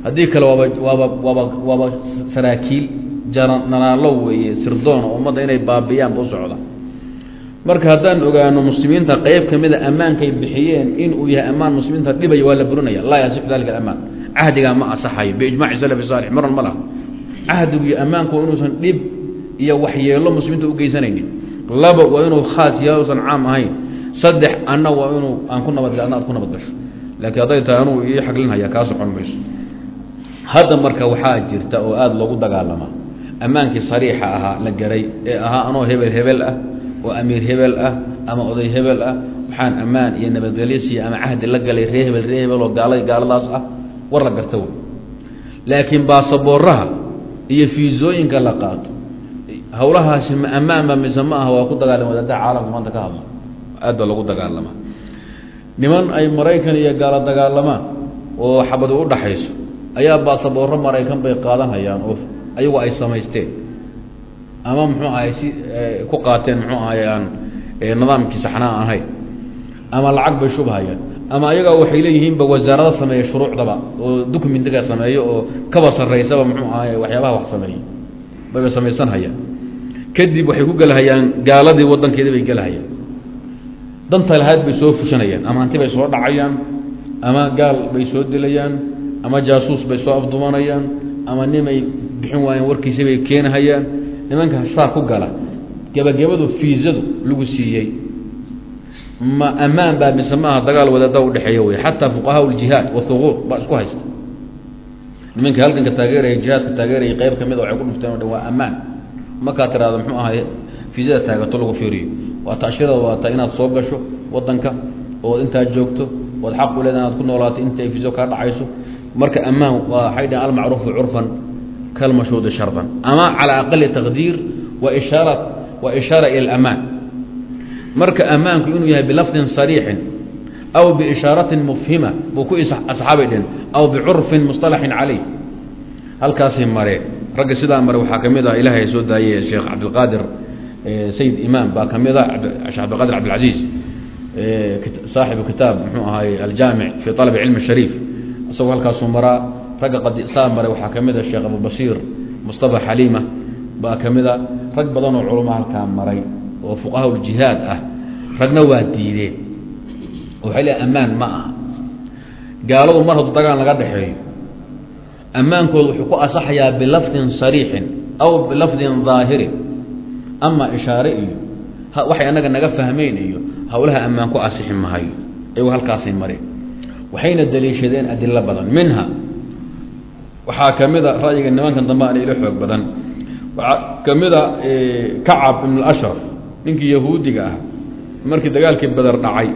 Haddii kale waaba waaba waaba waaba saraakiil janaraalo weeye sirdoona ummadda inay baabiyaan ba u socda. Marka haddaan ogaano muslimiinta qeyb ka mida ammaankay bixiyeen in yahay ammaan muslimiinta dhibaya waa la burinaya. Laa yasixu dalika amaan cahdigaa ma asaxayo. Biijmaci salafi saalix maran ma laha. Cahdigu iyo ammaanku inuusan dhib iyo waxyeelo muslimiinta u geysanaynin laba waa inuu khaas yahay usan caam ahayn. Saddex anna waa inuu aan ku nabadga adna ku nabad laakiin hadday tahay anuu ii xaglinhaya kaa socon mayso. Hadda marka waxaa jirta oo aada loogu dagaalamaa ammaankii sariixa ahaa la garay ee ahaa anoo hebel hebel ah oo amiir hebel ah ama oday hebel ah waxaan ammaan iyo nabadgelyo ama cahdi la galay ree hebel ree hebel oo gaala gaaladaas ah war la garta laakiin baasaboorraha iyo fiisooyinka la qaato hawlahaasi ma ammaanba mise ma aha waa ku dagaalama wadaadaha caalamka maanta ka hadla. Aad baa lagu dagaalamaa niman ay maraykan iyo gaalo dagaalamaan oo xabadu u dhaxayso ayaa baasaboorro maraykan bay qaadanhayaan oo ayagu ay samaysteen. Ama muxuu ahay si ku qaateen muxuu ahay aan nidaamkii saxnaa ahayn ama lacag bay shubhayaan. Ama ayagaa waxay leeyihiinba wasaarado sameeya shuruucdaba oo documentiga sameeyo oo kaba sarraysaba muxuu ahay waxyaabaha wax sameeyey bayba samaysanhayaan. Kadib waxay ku gelhayaan gaaladii waddankeedii bay gelhayaan danta lahayd bay soo fushanayaan ama hanti bay soo dhacayaan ama gaal bay soo dilayaan ama jaasuus bay soo afdumanayaan ama nimay bixin waayeen warkiisi bay keenahayaan. Nimanka saa ku gala gebagabadu fiisadu lagu siiyey. Ma ammaan baa mise maaha dagaal wadaada udhexeeya wey xataa fuqahaa ljihaad wahuquur baa isku haysta. Nimanka halganka taageeraya jihaadka taageeraya qeyb ka mid a waxay ku dhufteen o dhan waa ammaan. Markaa tiraado muxuu ahay fiisada taagato lagu fiiriyo. Waa tashirada waata inaad soo gasho wadanka ood intaa joogto ood xaq u leeda inaad ku noolaato inta fiiso kaa dhacayso. Marka ammaan waxay dhaheen almacruufu curfan kalmashuudi shardan. Ama calaa aqali taqdiir wa ishaara ila amaan marka ammaanku inuu yahay bilafdin sariixin aw biishaaratin mufhima buu ku asxaabay dhehen aw bicurfin musطalaxin calayh. Halkaasay mareen ragga sidaa mare waxaa ka mid ah ilahay soo daayey sheekh cabdilqaadir sayid imaam baa ka mid a sheekh cabdilqadir cabdilcaziiz saaxibu kitaab muxuu ahaay aljaamic fi alabi cilmi shariif isagoo halkaasuu maraa ragga saa mare waxaa ka mid a sheekh abubasiir mustafa xaliima baa ka mid a rag badan oo culamo halkaa maray oo fuqahaa uljihaad ah ragna waa diideen. Waxay leeay ammaan ma aha. Gaaladu mar hadduu dagaal naga dhexeeyo ammaankooda wuxuu ku asaxayaa bilafdin sariixin aw bilafdin daahirin ama ishaare iyo waxay annaga naga fahmeyn iyo howlaha ammaan ku asixi mahayo iyagu halkaasay mareen waxayna daliishadeen adilo badan. Minha waxaa ka mid a ra'yiga nimankan dambe ana ilo xoog badan. Waxaa ka mid a kacab ibn ashraf ninkii yahuudiga ah markii dagaalkii beder dhacay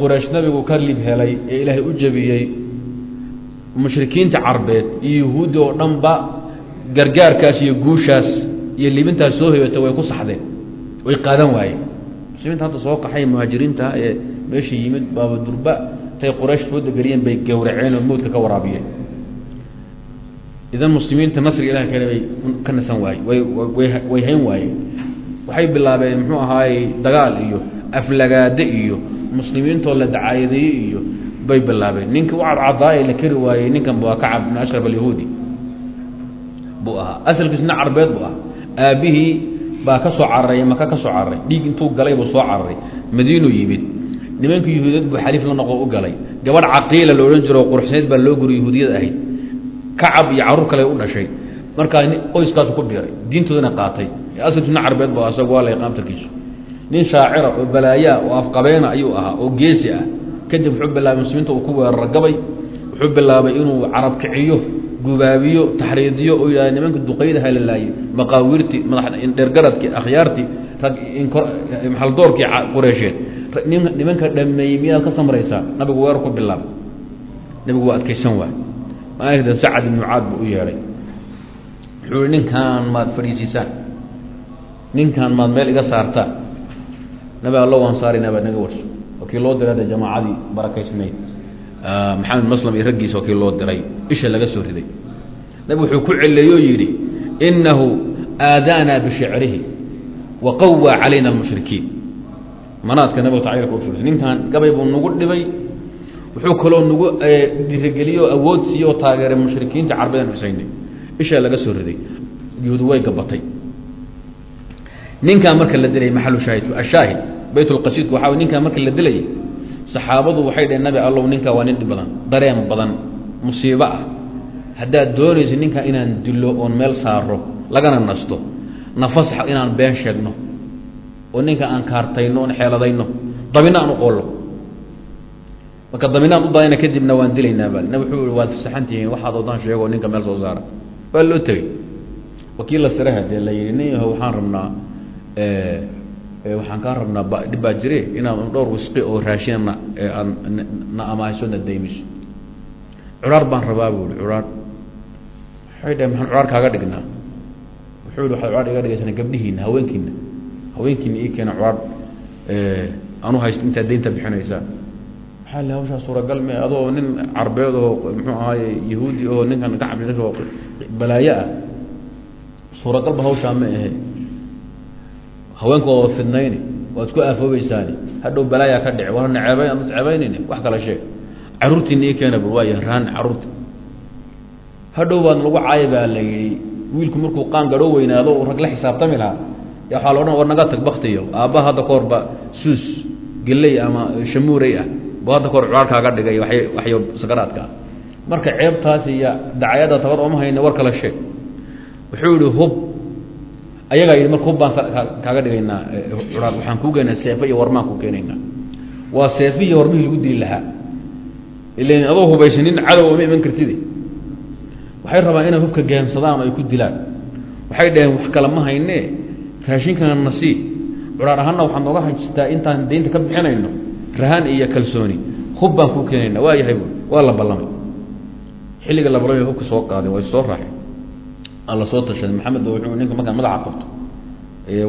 quraysh nabigu ka lib helay ee ilaahay u jebiyey mushrikiinta carbeed iyo yahuuddi oo dhan ba gargaarkaas iyo guushaas iyo libintaas soo hoyata way ku saxdeen way qaadan waayeen. Muslimiinta hadda soo qaxay muhaajiriinta ee meesha yimid baaba durba tay quraysh fooda geliyeen bay gowraceen oo mowdka ka waraabiyeen. Idan muslimiinta nasriga ilaha kale bay ka nasan waaye way way hayn waayeen waxay bilaabeen muxuu ahaayey dagaal iyo aflagaade iyo muslimiintoo la dacaayadeeyey iyo bay bilaabeen. Ninka u cadcadaaye la keri waayey ninkan waa kacab ibn ashraf alyahuudi buu ahaa. Asalkiisna carbeed buu ahaa. Aabbihii baa ka soo cararay maka ka soo cararay dhiig intuu galay buu soo cararay madiinuu yimid nimanka yahuudiyeed buu xaliif la noqo u galay. Gabadh caqiila la odhan jiro quruxsanayd baa loo guri yahuudiyad ahayd. Kacab iyo carruur kale u dhashay. Markaa qoyskaasu ku biiray diintoodana qaatay. Asalkiisna carbeed bu asagu waa la qaamtarkiisu nin shaacira oo balaayaa oo afqabeena ayuu ahaa oo geesi ah. Kadib wuxuu bilaabay muslimiinta uu ku weerargabay wuxuu bilaabay inuu carab kiciyo gubaabiyo taxriidiyo oo yidhahda nimanka duqaydaha la laayay maqaawiirtii madaxdheergaradkii akhyaartii rag haldoorkii qureysheed nimanka dhameeyey miyaad ka samraysaa nabigu weerar ku bilaab. Nabigu waa adkaysan waay. Maalinta sacad ibnu caad buu u yeedhay. Wuxuu i ninkaan maad fadhiisiisaan. Ninkaan maad meel iga saartaan. Nabi allo waan saarayna baad naga warso. Wakii loo diray jamaacadii barakaysnayd. Maxamed maslam iyo raggiisa wakii loo diray. Isha laga soo riday. Nabi wuxuu ku celeeyoo yidhi inahu aadaanaa bishicrihi wa qawaa calayna almushrikiin manaadka nabiga tacyiirka u fiirsa ninkan gabay buu nagu dhibay. Wuxuu kaloo nagu dhiirigeliyo awood siiye oo taageeray mushrikiinta carbeed aan usaynay ishaa laga soo riday. Yuhuud way gabatay ninkaan marka la dilayay maxalu shaahidku ashaahid baytulqasiidku waxaa ninkaan marka la dilayay saxaabadu waxay dhaheen nabi allow ninkaa waa nin dhib badan dareen badan musiibo ah. Haddaad doonaysa ninkaa inaan dilo oon meel saaro lagana nasto. Nafasax inaan been sheegno oo ninka aan kaartayno oon xeeladayno dabina aan u qoollo. Marka dabinaan u daayna kadibna waan dilaynaa bal nab wuxuu i waad fasaxan tihiin waxaad odaan sheego ninka meel soo saara. Waa loo tegey. Wakiilla siraha dee la yidhi nin waxaan rabnaa waxaan kaa rabnaa b baa jire inaad dhowr wisqi oo raashinna aad na amaahiso na daymiso. Curaar baan rabaa bu i curaar waxay dhaheen maxaan curaar kaaga dhignaa? Wuxuu yihi waxaad curaar iga dhigaysana gabdhihiina haweenkiina haweenkiina ii keena curaar anu haysto intaad daynta bixinaysaa maxaa le hawshaa suuragal me adoo nin carbeed oo muxuu ahaaye yahuudi oo ninkan ka cabdi oo balaayo ah suuragalba hawshaa ma ahe. Haweenka waa fidnayni waad ku aafoobaysaani. Hadhow balaayaa ka dhici warna ceebay aan ceebaynayni wax kala sheeg. Caruurtiina ii keena bur waaya raan carruurta hadhow baad lagu caaya baa la yidhi wiilku markuu qaan garoo weynaado rag la xisaabtami lahaa ya waxaa la odhan war naga tag baktiyo aabba hadda ka horba suus geley ama shamuurey ah. Bu hadda kahor curaarkaaga dhigay waxyo sakaraadka marka ceebtaas iyo dacayada tabar ooma hayna war kala sheeg. Wuxuu yihi hub. Ayagaa yidhi marka hub baan kaaga dhigaynaa curaar waxaan kuu geenaa seefe iyo warmaan ku keenaynaa. Waa seefe iyo warmihii lagu dili lahaa. Ilan adoo hubaysanin cadow oma iman kartide waxay rabaan inay hubka geensadaan ay ku dilaan. Waxay dhaheen wax kale ma hayne raashinkana nasii curaar ahaana waxaad nooga hajistaa intaan daynta ka bixinayno rahaan iyo kalsooni. Hub baan kuu keenayna waa yahay waa la ballamay. Xilliga la ballamay hubka soo qaaday way soo raaxay. Aan la soo tashaday maxamed ba wuxuu ninka markaan madaxa qabto.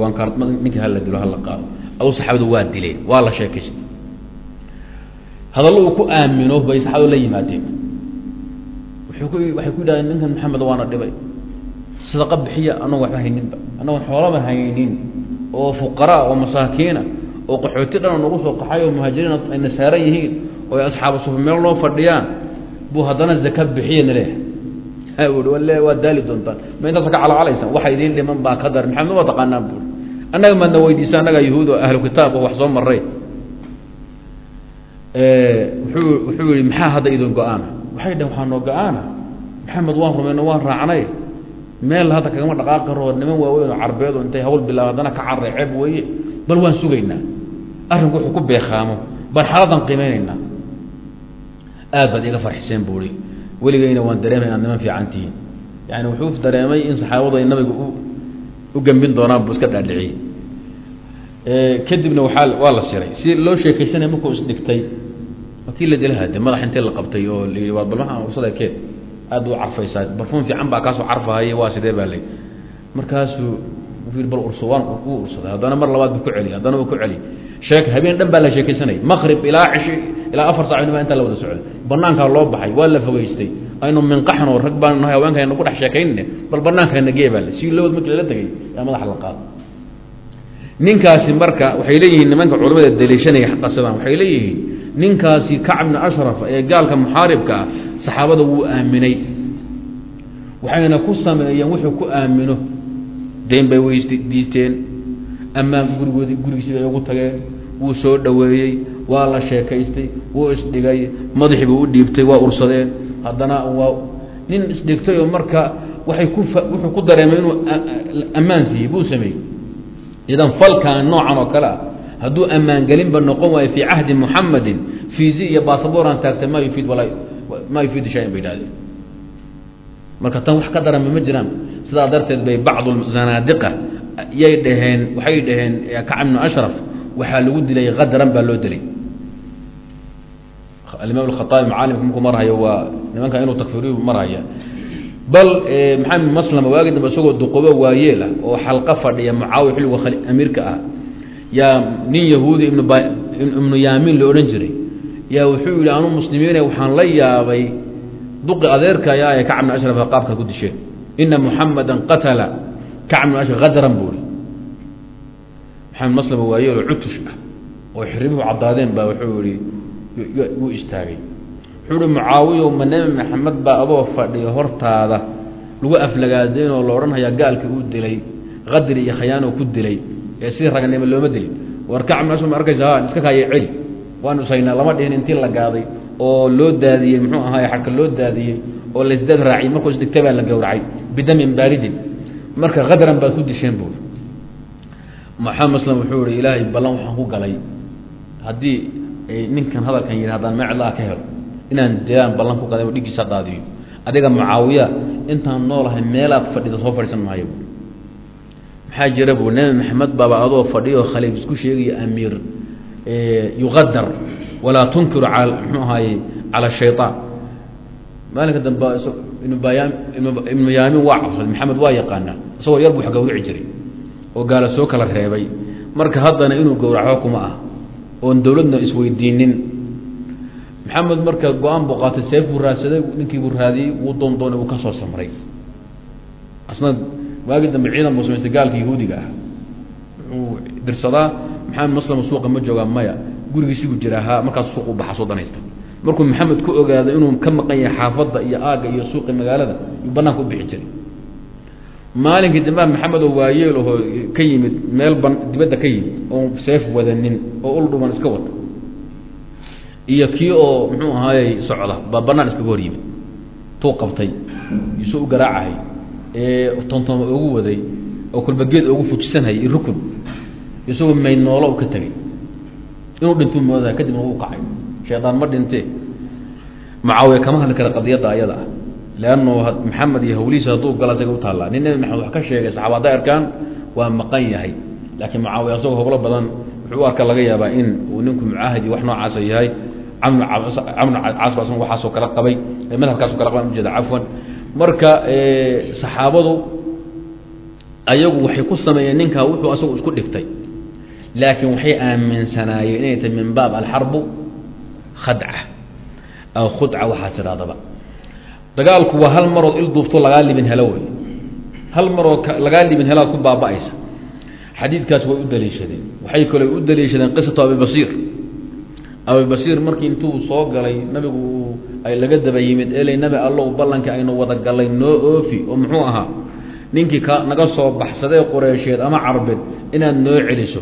Waan kaar ninka hala dilo hala qaado. Adu saxaabadu waa dileen waa la sheekaystay hadallo uu ku aamino bay saxaabadu la yimaadeen. Wuxuu ku waxay ku yidhahdeen ninkan maxamed waana dhibay sadaqa bixiya anagu waxba hayninba annagoon xoolaba haynin oo fuqaraa oo masaakiina oo qaxooti dhan oo nagu soo qaxay oo muhaajiriin ayna saaran yihiin oo ay asxaabu sufa meel noo fadhiyaan buu haddana zaka bixiyana leeyahay. Waad daali doontaan. Ma intaasa ka calacalaysaan waxa idiin dhiman baa ka dar. Maxamed waa taqaanaan buui annaga maadna weydiisa annaga yahuud oo ahlu kitaab oo wax soo maray wuxuu wuxuu yihi maxaa hadda idin go'aana? Waxay dhaheen waxaa noo go'aana. Maxamed waan rumayno waan raacnay meel hadda kagama dhaqaaqi karo niman waaweyn oo carbeed oo intay hawl bilaab haddana ka carray ceeb weeye. Bal waan sugaynaa. Arrinku wuxuu ku beekaamo bal xaaladan qiimeynaynaa aad baad iga farxiseen buui weligeyna waan dareemay inaad niman fiican tihiin. Yani wuxuu dareemay in saxaabadu ay nabiga u u gambin doonaan buu iska dhaadhiciyey. Kadibna waaa waa la siray si loo sheekaysanaya markuu isdhigtay wakii la dila hade madax intii la qabtay oo la yidhi waa bal maxaa ursada kee aad u carfaysaa. Barfuun fiican baa kaasoo carfahaye waa sidee baa lay markaasuu bal urso waan u ursaday. Haddana mar labaad bu ku celi haddana uu ku celi sheek habeen dhan baa la sheekaysanayay maqrib ilaa cishi ilaa afar saacnima intaa la wada socday. Banaankaa loo baxay waa la fogeystay aynu minqaxno rag baan nahay haweenka aynu ku dhex sheekaynne bal banaanka nagee baa le si lawad markii lala tegay yaa madaxa la qaado. Ninkaasi marka waxay leeyihiin nimanka culamada daliishanaya qasadaan waxay leeyihiin ninkaasi kacb bni ashraf ee gaalka muxaaribka ah saxaabada wuu aaminay. Waxayna ku sameeyeen wuxuu ku aamino. Dayn bay weydiisteen amaa gurigoodi gurigiisi bay ugu tageen. Wuu soo dhoweeyey. Waa la sheekaystay. Wuu isdhigay. Madaxii buu u dhiibtay. Waa ursadeen. Haddana waa nin isdhigtay oo marka waay ku wuxuu ku dareemay inuu ammaan siiyey. Buu sameeyey. Idan falkan noocan oo kale ah hadduu ammaangelinba noqon waayo fii cahdi muxamadin fiizi iyo basaboran taagta ma yufiid walaa ma yufiid shayan bay idhahdeen. Marka tan wax ka daranba ma jiraan. Sidaa darteed bay bacdu zanaadiqa yay dhaheen waxay dhaheen kacb bnu ashraf waxaa lagu dilay kadran baa loo dilay. Alimaam alkhaaabi macaalimka markuu marhayo waa nimanka inuu takfiriyu marhaya bal maxamed maslama waagi dambe isagoo duqubo waayeel ah oo xalqo fadhiya mucaawiya xilliga amiirka ah yaa nin yahuudi ibn ibnu yaamiin la odhan jiray yaa wuxuu yihi anu muslimiine waxaan la yaabay duqi adeerka ayaa ee kacb bn ashrafa qaabka ku disheen ina muxamada qatala. Kacb bn ashraf kadran buuri maxamed maslama waayeeloo cutush ah oo xiribuhu caddaadeen baa wuxuu yihi wuu istaagay. Wuxuu hi mucaawiyo ma maxamed baa adoo fadhiyo hortaada lagu aflagaadeyn oo la odhanhayaa gaalka uu dilay qadri iyo khayaano ku dilay ee sidii ragnimo looma dilin. War kacb bn ashraf ma arkaysa iska kaaya waanu saynaa lama dhihin intii la gaaday oo loo daadiyey muxuu ahaay xagka loo daadiyey oo laisdaad raaciyey. Markuu isdhigtay baa la gowracay bidamin baaridin. Marka kadran baad ku disheen buuri maxamed muslim wuxuu ihi ilaahay ballan waxaan ku galay. Haddii ninkan hadalkan yidhi haddaan meclaa ka helo inaan dilaan ballan ku galay oo dhiggiisa daadiyo. Adiga mucaawiya intaan noolahay meelaad fadhida soo fadhiisan maayo maxaa jira bu nebi maxamed baaba adoo fadhiyo khaliif isku sheegaya amiir yuqadar walaa tunkiru mxuu ahaaye cala shayطaan maalinka dambe yaamin waa cabsaday maxamed waa yaqaanaa isagoo yar buu gawrici jiray oo gaala soo kala reebay. Marka haddana inuu gowraco kuma ah oon dawladna isweydiinin. Maxamed marka go'aan buu qaatay seef buu raadsaday ninkii buu raadiyey wuu doondoonay wuu ka soo samray. Asna waagii dambe ciidan buu samaystay gaalka yahuudiga ah. Wuxuu dirsadaa maxamed muslim suuqa ma joogaa maya gurigiisibuu jira haa markaas suuq u baxa soo danaysta markuu maxamed ku ogaado inuu ka maqan yahay xaafadda iyo aagga iyo suuqi magaalada yuu banaanka u bixi jiray. Maalinkii dambaa maxamed oo waayeel ahoo ka yimid meel ban dibadda ka yimid oo seef wadanin oo ul dhuman iska wata iyo kii oo muxuu ahaayey socda baa banaan iskaga hor yimid. Tuu qabtay isoo u garaacahay ee tontooma ugu waday oo kulbageed ugu fujisanhayay rukun isagoo mayd noolo u ka tegay. Inuu dhintuu moodaa kadibna u kacay. Shaydaan ma dhintee mucaawiya kama hadli kara qadiyadda ayada ah. Leannu maxamed iyo hawlihiisa hadduu gala isaga u nin nebi maxamed wax ka sheegay saxaaba arkaan waa maqan yahay. Laakiin mucaawiya asagoo hoblo badan wuxuu arka laga yaabaa in uu ninku mucaahid wax noocaasa yahay. Camr camr caas waxaasoo kala qabay. Madhabkaasoo kala qabaan ujeeda cafwan. Marka saxaabadu ayagu waxay ku sameeyeen ninkaa wuxuu asagu isku dhigtay laakiin waxay aaminsanaayeen inay tahay min baab alxarbu khadca. Aw khudca waxaa tidhahdaba. Dagaalku waa hal marood il duubto lagaa libin helo wey hal maroo lagaa libin helaad ku baaba'aysa. Xadiidkaas way u daliishadeen. Waxay kaloo u daliishadeen qisatu abibasiir abibasiir markii intuu soo galay nabigu ay laga daba yimid eley nabi allow ballankii aynu wada gallay noo oofi oo muxuu ahaa ninkii ka naga soo baxsadee qureysheed ama carbeed inaad noo celiso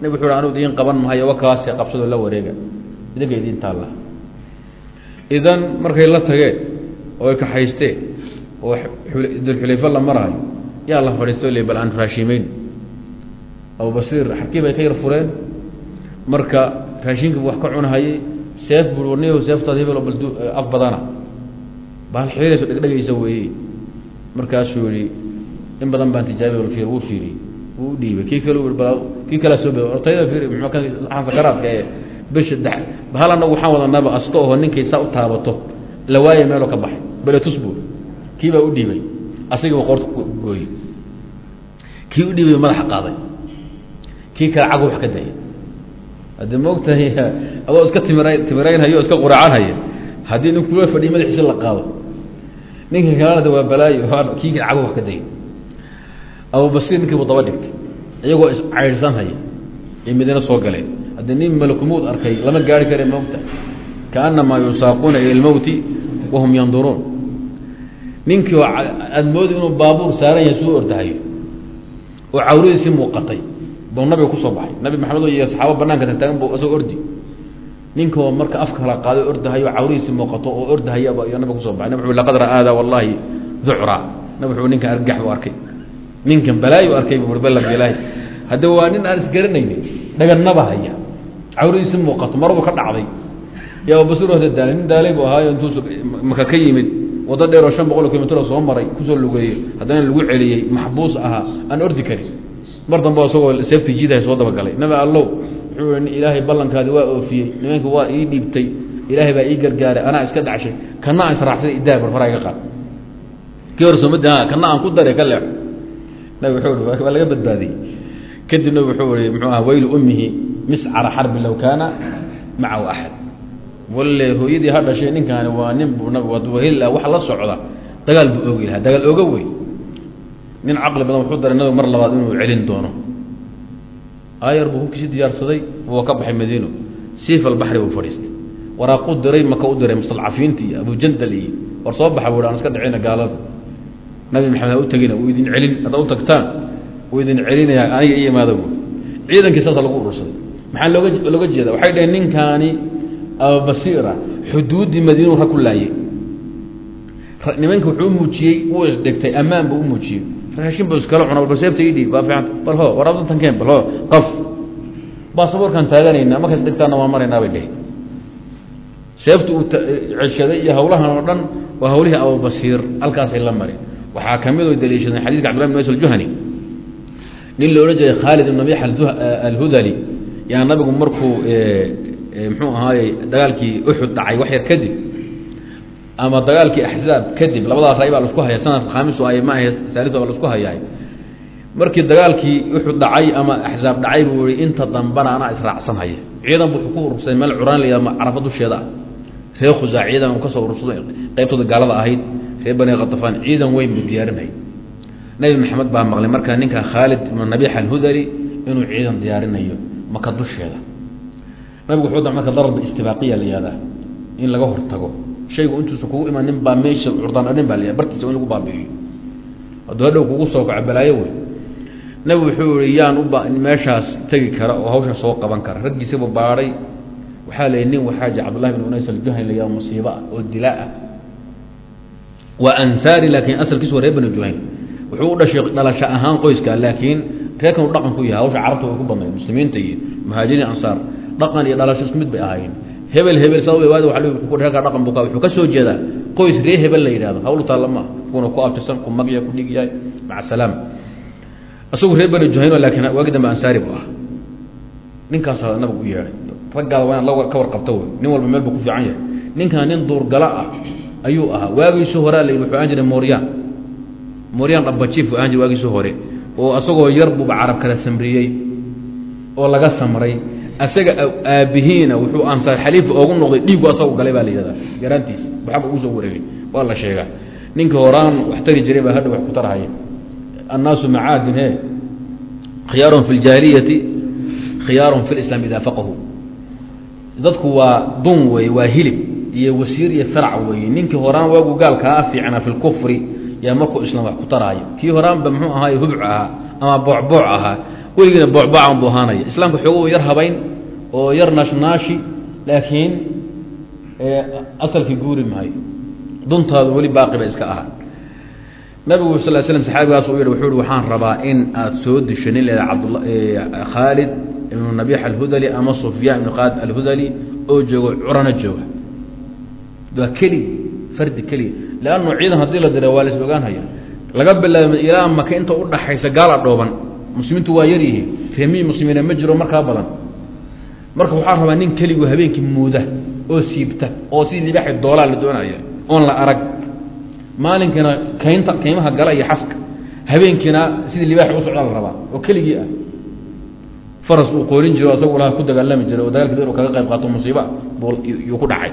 nabig wuxu uhi anu idiin qaban mahayo wakaase qabsadoo la wareega. Idinka idiin taalla. Idan markay la tageen oo ay kaxaysteen oo dulxulayfa la marahayo yaa la fadhiisto le bal aan raashimeyn abubasiir xarkii bay ka yar fureen. Marka raashinka wax ka cunahayey seef bui warniyo seeftaad hebel bal af badana. Bahal xiirayso dhegdhegaysa weeye markaasuu yihi in badan baan tijaabiy fiir wuu fiiriyey wuu udhiibay kii kale kii kalea soo be ortayda aan sakaraadka ee bisha de bahal anagu waxaan wadanaba aska oho ninkay saa u taabato. La waaya meeloo ka baxay beletus buu kii baa u dhiibay? Asagiiba qoorta gooyey. Kii u dhiibay madaxa qaaday? Kii kale cagu wax ka dayay? Haddii maogtahay adoo iska timira timiraynhayo o iska quraacanhaya haddii nin kula fadhiya madaxiisi la qaado ninka kalena waa balaayo kii kale cagu wax ka dayay abubasiir ninkii buu daba dhigtay iyagoo iscaydhsanhaya ay madiine soo galeen. Haddii nin malakumuud arkay lama gaari kare maogta kaanamaa yusaaquuna ila lmowti wahum yanduruun. Ninkii oo aad moodi inuu baabuur saaran yahay suu ordahayo oo cawradiisii muuqatay buu nabiga ku soo baxay. Nabi maxamed iyo saxaaba banaanka tagtaagan bu isagoo ordi. Ninkaoo marka afka kala qaaday ordahayo cawradiisii muuqato oo ordahayaba iyo nabiga ku soo baxay. Nab uu laqad ra'aada wallahi ducra nabi wuxuu ninkan argax u arkay ninkan balaayo arkay bu ui ballanka ilaahay hadda waa nin aan isgaranayni dhaganaba haya cawradiisi muuqato marbu ka dhacday. Iyo abubasir hada daalay nin daalay bu ahaayo intuu maka ka yimid waddo dheer oo shan boqol kilomitr soo maray ku soo lugeeyey haddana lagu celiyey maxbuus ahaa aan ordi karin. Mar dambe isagoo seefti jiidahay soo dabagalay. Nabi allow wuxuu ilaahay ballankaadi waa oofiyey nimanka waa ii dhiibtay ilaahay baa ii gargaaray anaa iska dhacshay kana aan israacsaday idaa barfara iga qaad kii hor soomada kana aan ku daray ka leexo nabi wuxuu waa laga badbaadiyey. Kadib nabi wuxuu ihi muxuu aha waylu ummihi miscara xarbi low kaana macahu axad walle hooyadii ha dhashay ninkaani waa nin buu nabig laha wax la socda dagaal buu ogi lahaa. Dagaal oga wey. Nin caqli badan wuxuu daray nabigu mar labaad inuu celin doono. Aayar buu hubkiisi diyaarsaday wuu ka baxay madiino. Siif albaxri buu fadhiistay. Waraaquu diray maka u diray mustadcafiinti iyo abujandal iyo war soo baxa buu aan iska dhacina gaalada nabi maxamed ha u tegina uu idin celin haddaad u tagtaan uu idin celinaya aniga i imaada bu ciidankii saasa lagu urursaday. Maxaa looga looga jeeda waxay dhaheen ninkaani abubasiira xuduuddii madiinu rag ku laayey nimanka wuxuu muujiyey uu isdhigtay ammaan buu u muujiyey. Raashin bu iskala cuna bal seebta idhi waa fiican. Bal ho waraabdantan keen bal ho qaf. Baasaboorkaan taaganaynaa markaas dhigtaana waa maraynaa bay dhehi seebta uu ceshaday iyo hawlahan oo dhan waa hawlihii abubasiir halkaasay la mareen waxaa ka mid oo daliishadeen xadidka cbdillah bin mays aljuhani. Nin la odhan jiray khaalid ibn nabiix alhudali. Yaa nabigu markuu mxuu ahaaye dagaalkii uxud dhacay wax yar kadib ama dagaalkii axzaab kadib labadaa ray baa lasku haya sanadka khaamisu ay ma ahe baa lasku hayaay markii dagaalkii uxud dhacay ama axzaab dhacay buu yihi inta dambana anaa israacsanhaya ciidan bu ku urursaday meel curaan la yihah carafa dusheeda ah ciidan uu ka soo urursaday qaybtooda gaalada ahayd reer bani khatafaan ciidan weyn buu diyaarinayay. Nabi maxamed baa maqlay markaa ninka khaalid ibnu nabiix alhudali inuu ciidan diyaarinayo maka dusheeda. Nabigu wuxuu marka dararba istibaaqiya la in laga hortago. Shaygu intuusa kugu iman nin baa meesha curdaan dhin baa la barkiisa in lagu baabi'iyo. Hadduu hadhow kugu soo kaco balaayo wey. Nabigu wuxuu yihi yaan uba meeshaas tegi kara oo hawsha soo qaban kara. Raggiisaba baadhay waxaa la nin waxaaji cabdullahi bin unays aljuhani la musiiba ah oo dilaa ah waa ansaari laakiin asalkiisu waa reer bani juhayn wuxuu u dhashay dhalasho ahaan qoyska laakiin reerkan u dhaqan ku yahay hawsha carabta way ku badnayd muslimiinta iyo muhaajiriin ansaar. Dhaqan iyo dhalasho isku mid bay ahaayeen. Hebel hebel sabab waad waa reerka dhaqan buka wuxuu ka soo jeedaa qoys ree hebel la yidhahdo hawlu taalla ma kuna ku abtirsan ku magya ku dhig yahay. Maca salaam. Isagu reer bani juhayno laakiin waagi dambe ansaari buu ah ninkaasaa nabigu u yeedhay raggaada waa inaad la ka warqabto wey nin walba meel buu ku fiican yahay. Ninkan nin duurgala ah ayuu ahaa. Waagiisu horea la wuxuu ahaan jiray mooryaan mooryaan dhabajiif ahaan jiray waagiisu hore oo asagoo yar buuba carab kala samriyey oo laga samray. Asaga aabihiina wuxuu ansaar xaliifa oogu noqday dhiigu asagu galay baa la yihahdaa yaraantiis waxba ugu soo wareegay waa la sheegaa. Ninka horaan wax tari jiray baa hadha wax ku tarahaya annaasu macaadin he khiyaarun fi ljaahiliyati khiyaarun fi lislaam idaa faqahu. Dadku waa dun weeye waa hilib iyo wasiir iyo farac weeye. Ninkii horaan waagu gaalkaa fiicnaa fi yaa markuu islaam wax ku taraayo. Kii horaanba muxuu ahaay hubc ahaa ama boocbooc ahaa. Weligiina boocboocan buu ahaanaya. Islaamka xoogo yar habayn oo yar naashnaashi laakiin asalkii guuri maayo duntaadu weli baaqi ba iska ahaa. Nabigu sal slam saxaabigaas u yidhi wuxuu hi waxaan rabaa in aad soo disho nin leeda cabdla khaalid ibnu nabiix alhudali ama sufyaan ibnu khaalid alhudali oo joogo curana jooga waa keli fardi keliya leannu ciidan haddii la dira waa la is ogaanhaya laga bilaabo ilaa maka inta udhaxaysa gaala dhooban. Muslimiintu waa yar yihiin. Reemiyi muslimiina ma jiro markaa badan. Marka waxaa rabaa nin keligu habeenkii muuda oo siibta oo sidii libaaxi doolaa la doonaya oon la arag. Maalinkiina kaynta kaymaha gala iyo xaska. Habeenkiina sidii libaaxi u socdaa la rabaa oo keligii ah. Faras uu qoolin jiro asagu laha ku dagaalami jiray oo dagaalki dad kaga qayb qaato musiiba yuu ku dhacay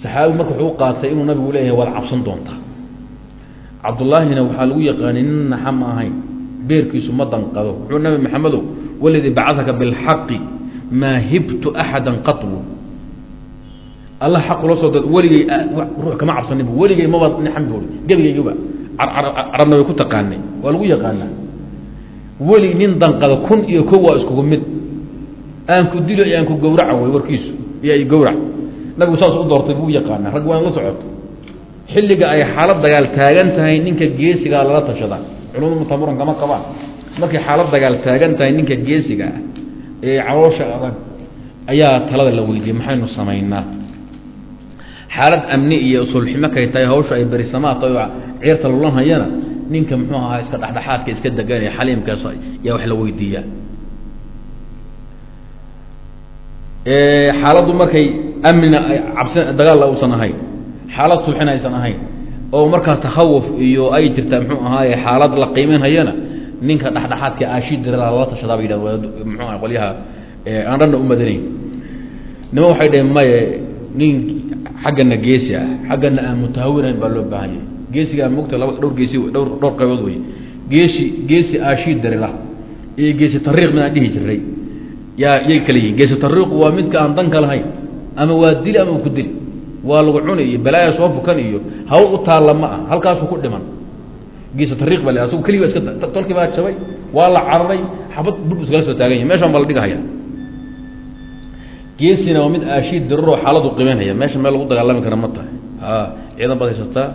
saxaabigu marka wuxuu qaatay inuu nabigu leeyahay waad cabsan doontaa. Cabdullaahina waxaa lagu yaqaanay nin naxa ma ahayn beerkiisu ma danqado. Wuxuu nabi maxamedow waladii bacadaka bilxaqi maa hibtu axada qatbu allah xaq ula soo dad weligay ruux kama cabsanin bu weligay maba nixan buuri gebigaygaba carabna way ku taqaanay waa lagu yaqaanaa. Weli nin danqada kun iyo ko waa iskugu mid. Aan ku dilo iyo aan ku gawraca way warkiisu iyo ay gawrac nabigu saas u doortay buu yaqaanaa rag waan la socoto xilliga ay xaalad dagaal taagan tahay ninka geesigaa lala tashadaa culumadu mutamuran kama qabaan. Markay xaalad dagaal taagan tahay ninka geesiga ah ee caloosha adag ayaa talada la weydiiyey maxaynu samaynaa? Xaalad amni iyo sulximo kay tahay hawsha ay berisamaad tahay oo ceerta lulanhayana ninka muxuu ahaa iska dhexdhexaadka iska degan ee xaliimkaas yaa wax la weydiiyaa. Xaaladdu markay amnina dagaalla uusan ahayn xaalad sulxina aysan ahayn oo markaa takhawuf iyo ay jirtaa muxuu ahaaye xaalad la qiimeynhayana ninka dhexdhexaadka aashidirada lala tashadaa ba yidhah muxuu aha qolyaha aan dhanna u madanayn. Nima waxay dhaheen maye nin xaggana geesi ah xaggana aan mutahawinayn baa loo baahan yahay. Geesigaa mogta laba dhowr geesi dhowr dhowr qaybood wey geesi geesi aashii darira iyo geesi tariiq midaan dhihi jiray yaa yay kala yihiin geesi tariiqu waa midka aan danka lahayn ama waa dili ama ku dili. Waa lagu cuni iyo balaaya soo fukan iyo hawl u taalla ma ah halkaasuu ku dhiman. Geesi tariiq ba le asagu keligi ba iska tolkii baa jabay waa la cararay xabad bur iskala soo taagan yahi meeshaan baa la dhigahaya geesina waa mid aashiid diraroo xaaladu qimeynaya meesha meel lagu dagaalami kara ma tahay. A ciidan baad haysataa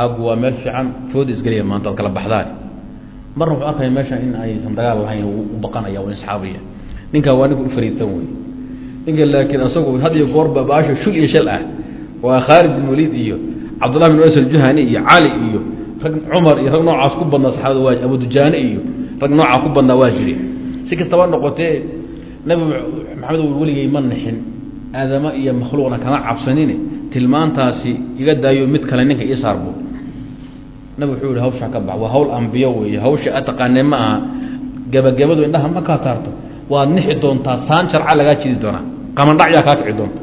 aagu waa meel fiican fooda isgeliya maanta kala baxdaan marna wuxuu arkaya meesha in aysan dagaal lahayn u baqanaya u isxaabaya ninkaa waa ninka u fariidsan wey ninka laakiin asagu had iyo goorba baasha shul iyo shal ah. Waa khaalid bin waliid iyo cabdullah bin ways aljuhani iyo cali iyo rag cumar iyo rag noocaas ku badnaa saxaabada waa abu dujaane iyo rag noocaa ku badnaa waa jire si kastaba noqotee nabi maxamed uu weligay ma nixin. Aadama iyo makhluuqna kama cabsanine. Tilmaantaasi iga daayo mid kale ninka ii saarbo nabig wuxuu yihi hawshaa ka bax waa hawl ambiyo weeye. Hawsha a ma aha. Gebagabadu indhaha ma kaa taarto. Waad nixi doontaa saan sharca lagaa jidi doonaa qamandhacyaa kaa kici doonta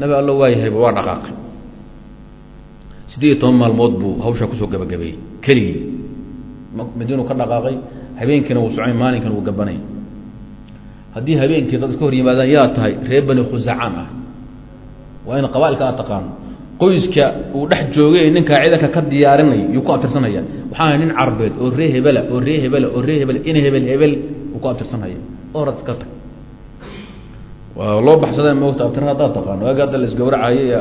nabi allo waayahayba waa dhaqaaqay siddeed toban maalmood buu hawshaa ku soo gebagabeeyey keligii madiinu ka dhaqaaqay habeenkiina wuu socay maalinkiina wuu gabanay haddii habeenkii dad iska hor yimaadaan yaa tahay reer bani khusacaan ah waa in qabaailka aad taqaano qoyska uu dhex joogay ninkaa ciidanka ka diyaarinayo yuu ku abtirsanaya waxaa nin carbeed oo ree hebela oo ree hebela oo ree hebel in hebel hebel uu ku abtirsanaya orad iska tag waa loo baxsadeen moogta abtir haddaad taqaano. Waagi hadda la isgawracayo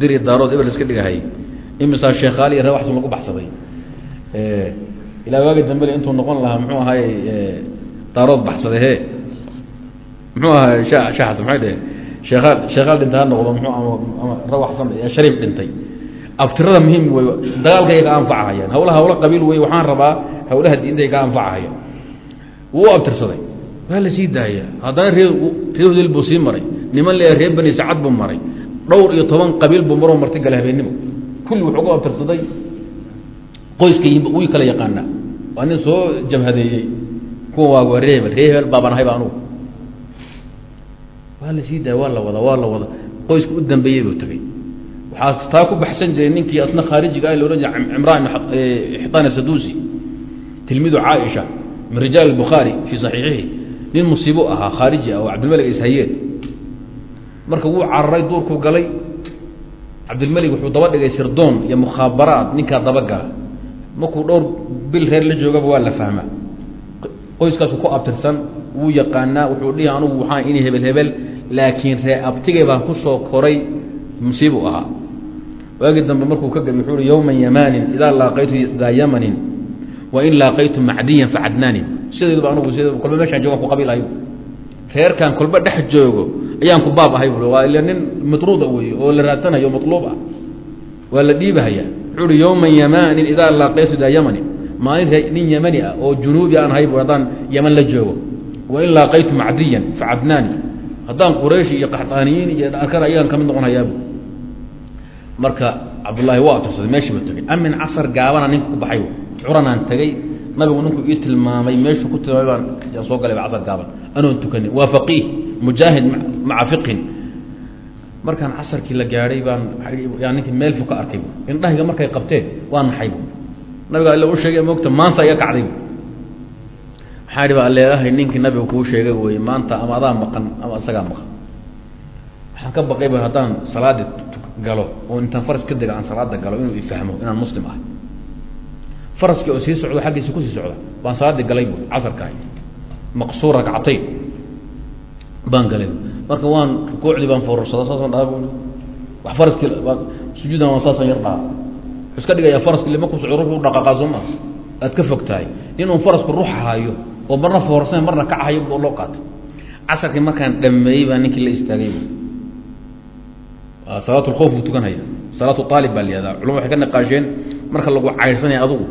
diri daarood ebel iska dhigahayay imisaa sheekhaali iyo ree waxsan lagu baxsaday. Ilaa waagi dambele intuu noqon lahaa muxuu ahaay daarood baxsaday he muxuu ahaay sha shaxas maxay dheheen sheekaal sheekaal dhintay ha noqdo muxuu ama rawaxsan shariif dhintay. Abtirada muhiim wey dagaalkay ka anfacahayaan. Hawlaha hawla qabiil wey waxaan rabaa hawlaha diintay ka anfacahaya wuu abtirsaday waa la sii daaya. Haddana ree ree hudel buu sii maray. Niman le reer bani sacad buu maray. Dhowr iyo toban qabiil buu maroo martay galhabeennimo kulli wuxuu uga abtirsaday qoyska wii kala yaqaanaa. Waa nin soo jabhadeeyey kuwa waag waa reehebel reehebel baaban ahayba anugu. Waa la sii daaya waa la wada waa la wada. Qoyska u dambeeyey buu tegey waxaa taa ku baxsan jiray ninkii asna khaarijiga ah la jiray cimraan xitaan saduusi tilmidu caaisha min rijaal bukhaari fii saxiixihi nin musiibo ahaa khaariji ah oo cabdilmelig ishayeed marka wuu cararay duurkuu galay. Cabdilmelig wuxuu daba dhigay sirdoon iyo mukhaabaraad ninkaa dabagala markuu dhowr bil reer la joogaba waa la fahmaa. Qoyskaasu ku abtirsan wuu yaqaanaa wuxuu dhihi anugu waxaa ini hebel hebel laakiin ree abtigay baan ku soo koray musiibu ahaa. Waagi dambe markuu ka gabi wuxuu hi yowma yamanin idaa laaqaytu daa yamanin wain laaqaytu macdiyan facadnaanin sideeduba anugu sideed kolba meeshaan joogan ku qabiilahay reerkan kolba dhex joogo ayaan ku baab ahay bu waa nin matruuda weeye oo la raadanayo matluub ah. Waa la dhiibahaya wuxuu uhi yowma yamanin idaa laaqaytu daa yamanin maalin nin yamani ah oo junuubi aan ahay bu haddaan yaman la joogo. Wain laaqaytu macdiyan facadnaani haddaan quraysh iyo qaxtaaniyiin iyo arkana ayaan ka mid noqon hayaabu marka cabdullaahi waa atursaday meeshii buu tegey amin casar gaabana ninka ku baxay? Curanaan tegey nabigu ninkuu ii tilmaamay meeshuu ku tilmaamay baan soo galay casar gaaban. Anoon tukanin waa faqiih mujaahid maca markaan casarkii la gaadhay baan yaa ninkii meel fu ka arkay indhahayga markay qabteen waa naxaybu nabiga alla u sheegay moogta maanta iga kacdaybu maxaa hi baa leedahay ninkii nabiga kuu sheegay wey maanta ama adaa maqan ama isagaa maqan. Waxaan ka baqayba haddaan salaadii galo oo intaan faras ka dega aan salaada galo inuu ifahmo inaan muslim ahay faraskii oo sii socdo xaggiisa ku sii socda baan salaadii galay bu casarkahay. Maqsuur ragcatayn baan galay. Marka waan rukuucdii baan foorarsadaa saasaan dhaha bu wax faraskii sujuudan waan saasaan yar dhaha iska dhigayaa faraskii lima ku socdo ruuxu dhaqaaqaa soo maa aad ka fog tahay inuu farasku ruux hayo oo marna foorsan marna kacahayo oo loo qaatay. Casarkii markaan dhameeyey baa ninkii la istaagay salaat lkhoof buu tukanhaya salaatu aalib baa layihahda culama waxay ka naqaasheen marka lagu caydhsanaya adugu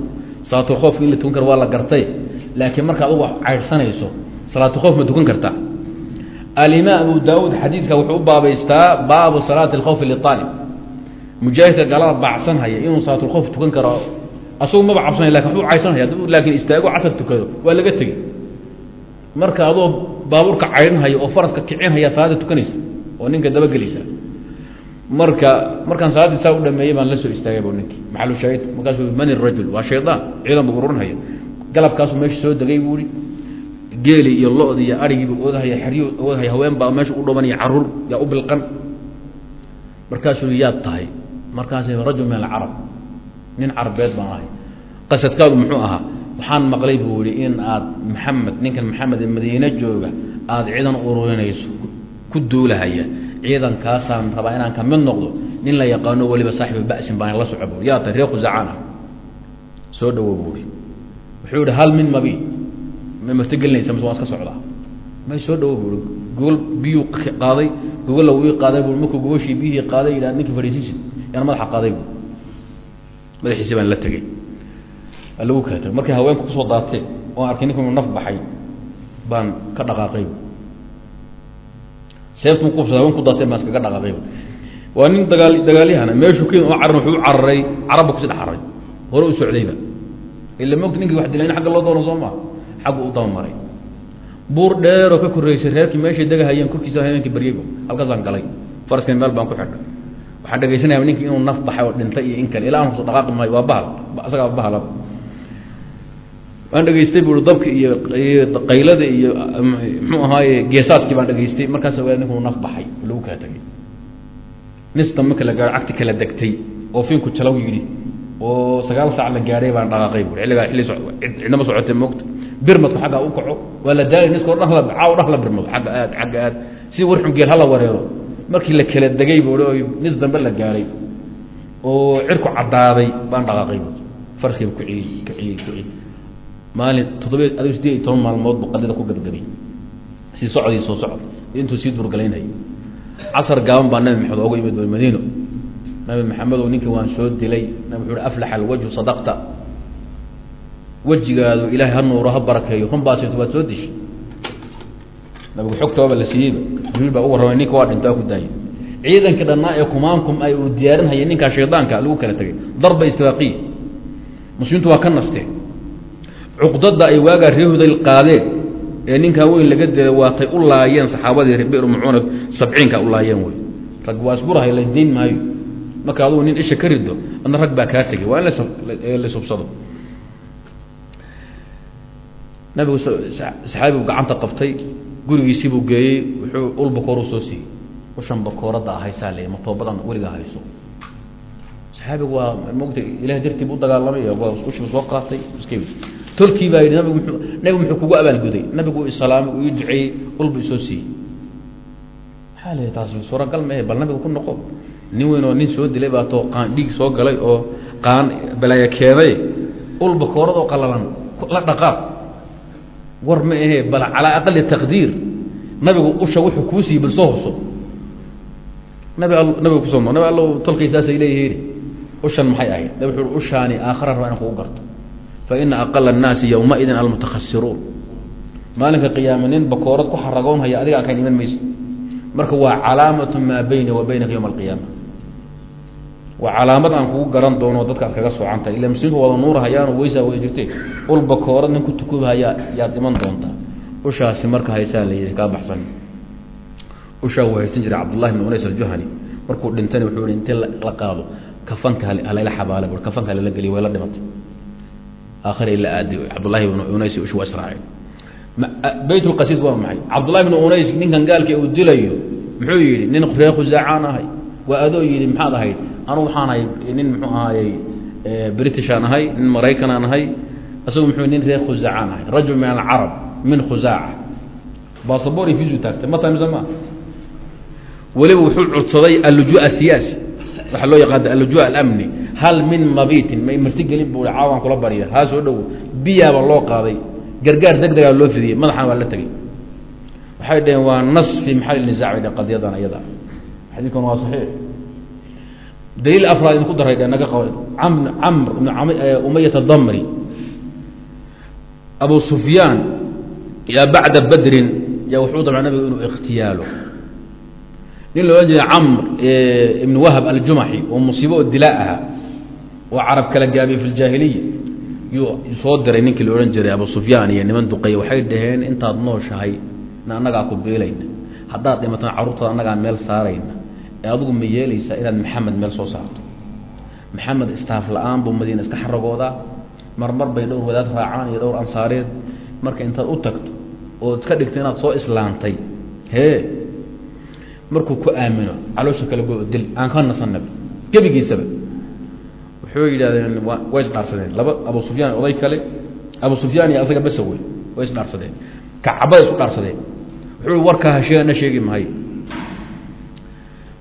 salaatulkhoofka in la tukan karo waa la gartay. Laakiin marka adugu caydhsanayso salaatulkhoof ma tukan kartaa alimaam abu daauud xadiidka wuxuu u baabaystaa baabu salaati alkhawfi liaalib mujaahidka galada baacsanhaya inuu salaatulkhoof tukan karo asagu maba cabsanay laakiin waxu caydsanhaya laakiin istaago casar tukado waa laga tegey. Marka adoo baabuurka caydhanhaya oo faraska kicinhaya salaada tukanaysa oo ninka dabagelaysa marka markaan salaaddii saa u dhameeyey baan la soo istaagay bu ninkii maxalu shaahid markaasuu man irajul waa shaydaan ciidan buu ururinhaya galabkaasuu meesha soo degay buu ihi geeli iyo lo-di iyo arigiibu oodahaya xeryu oodahaya haween baa meesha u dhabanaya carruur yaa u bilqan. Markaasuu yaad tahay. Markaas rajul min alcarab. Nin carbeed baan ahay. Qasadkaagu muxuu ahaa waxaan maqlay buu yihi in aad maxamed ninkan maxamed ee madiine jooga aada ciidan ururinayso ku duulahaya ciidankaasaan rabaa inaan ka mid noqdo nin la yaqaano weliba saaxibu basin baan la soco bu yaa tahay ree khusacaan ah soo dhawo buui wuxuu yihi hal min mabi ma martigelinaysa mise waan iska socdaa may soo dhawo buui gogol biyuu qaaday gogolla wuu ii qaaday bu markuu gogoshii biyihii qaaday yidhah ninkii fadhiisiisi yaan madaxa qaaday bu madaxiisi baan la tegey lagu kala tegay markay haweenku ku soo daatee oon arkay ninku inuu naf baxay baan ka dhaqaaqay seeftu kuubsada haween ku daatee baan iskaga dhaqaaqay waa nin dagaal dagaalyahana meeshuu wuxuu u cararay carabba kusi dhex cararay hore u socdayba. Ila mogta ninkii wax dilay in agga loo doono soo maa xaggu u dabamaray buur dheeroo ka korreysay reerkii meeshay degahayeen korkiisa habeenkii baryayba halkaasaan galay. Faraskani meel baan ku xidhay waxaan dhegaysanaya ninkii inuu naf baxay oo dhintay iyo in kale. Ilaa aan kuso dhaqaaqi maayo waa bahal. Isagaa bahala waan dhegaystay bui dabka iyo qaylada iyo mxuu ahaaye geesaaskii baan dhegaystay. Markaas ogaa ninkuu naf baxay lagu kala tegay. Nis dambe kala gaao cagti kala degtay oo fiinku jalow yidhi oo sagaal saac la gaadhay baan dhaqaaqay bui xilligaa illi cidnama socotay moogta birmadku aggaa u kaco waa la daalay niska o dhan la caaw dhan la birmado agga aad agga aad. Si warxun geel hala wareero. Markii la kala degay oo nis dambe la gaadhay. Oo cirku caddaaday baan dhaqaaqay bu faraskayba kuciyey kuciyey kuciyey maalin toddobiy adigo sideed iyo toban maalmood buu qadida ku gabgabay. Sii socdii soo socod intuu sii durgalaynhay casar gaaban baa nabi maxamed oga imid madiino nabi maxamedow ninkii waan soo dilay. Nabi wuxu uhi aflaxa alwajhu sadaqta. Wejigaadu ilaahay ha nuuro ha barakeeyo. Run baasito waad soo dishay nabigu xogtooba la siiyeyba jibriil baa u warramay ninka waa dhintaa ku daayay ciidankii dhannaa ee kumaankum ay uu diyaarinhaya ninkaa shaydaanka lagu kala tegay. Darba istibaaqiya muslimiintu waa ka nasteen cuqdada ay waagaa ree hudayl qaadeen ee ninkaa weyn laga dilay waatay u laayeen saxaabadii bir mucuuna sabciinka u laayeen wey rag waa isgurahay lasdayn maayo. Marka adugu nin isha ka rido adna rag baa kaa tegay waa in la subsado. Nabigu saxaabigu gacanta qabtay gurigiisiibuu geeyey wuxuu ul bakooruu soo siiyey. Ushan bakooradda ahaysaa le matoobadan weligaa hayso. Saxaabigu waa mogta ilahay dartii bu u dagaalamay waa ushiba soo qaatay iska tolkii baa yidhi nabigu muu nabigu muxuu kugu abaalguday. Nabigu islaamay uu ii duceeyey ulbu isoo siiyey. Maxaa la taasi suuragal maehe bal nabiga ku noqo nin weyn oo nin soo dilay baa too qaan dhiig soo galay oo qaan balaayo keenay ulba kooradoo qalalan la dhaqaaq. War ma ahe bal calaa aqali taqdiir. Nabigu usha wuxuu kuu siiyey bal soo hoso. Nabi ku soo nabi allo tolkaysaasay leeyihiin. Ushan maxay ahayd? Nabi wuxu ushaani aakhara raba inaan kugu garto faina aqala الnaasi ywmaidin almutakhasiruun maalinka qiyaame nin bakoorad ku xaragoon haya adiga akan iman mayso marka waa calaamatu maa bayni wa baynaka ywma alqiyaama waa calaamad aan kugu garan doono dadka ad kaga soocantahay ila muslimiintu wada nuurahayaano weysaa wada jirte ul bakoorad nin ku tukubhaya yaad iman doontaa ushaasi marka haysaa la kaa baxsan ushaa uu haysan jiray cabdullahi bn unays aljuhani markuu dhintana wuxuu i inti la qaado kafanka halayla xabaala bu kafanka halala geliy way la dhimatay aakhira ila aadi cabdullahi bn unays ush waa israaceen bayt lqasiid waa maxay cabdullahi bn unays ninkan gaalka uu dilayo muxuu yihi nin reer khusaacaan ahay waa adoo yihi maxaad ahayd anugu waxaan ahay nin muxuu ahaayey britishaan ahay nin maraykanaan ahay isagu muxuu nin reer khusaacaan ahay rajul min alcarab min khusaaca basabor fisu taagtay ma tahay mise ma weliba wuxuu codsaday alluju asiyaasi waxaa loo yaqaana alluju alamni hal min mabitin may martigelin buu caawaan kula barya haa soo biyaaba loo qaaday. Gargaar deg loo fidiyey madaxana waa la tegey. Waxay dhaheen waa nas fi maxali nisac bay dheen qadiyadan iyada xadiidkan waa saxiix. Daliil afraad idinku daray dheen naga qaba am camr ibn umayat adamri abu sufyaan yaa bacda badrin yaa wuxuu damca nabigu inuu ikhtiyaalo. Nin la jiray camr ibn wahab aljumaxi oo musiibo oo dilaa ahaa oo carab kala gaabiyey fi ljaahiliya yuu soo diray ninkii la odhan jiray abu iyo niman duqeeye waxay dhaheen intaad nooshahay na annagaa ku beelayna. Haddaad dhimatana carruurtaada annagaa meel saarayna. Ee adigu ma yeelaysaa inaad maxamed meel soo saarto. Maxamed istaaf la'aan buu madiina iska xaragoodaa marmar bay dhowr wadaad raacaan iyo dhowr ansaareed. Marka intaad u tagto ood ka dhigto inaad soo islaantay hee markuu ku aamino caloosha kala go dil aan ka nasanaba gebigiisaba wuxuu yidhahdeen way isdhaarsadeen laba abu sufyaan oday kale abu sufyaan iyo asaga besa wey way isdhaarsadeen kacbada isku dhaarsadeen. Wuxuu warkaa hashena sheegi mahayo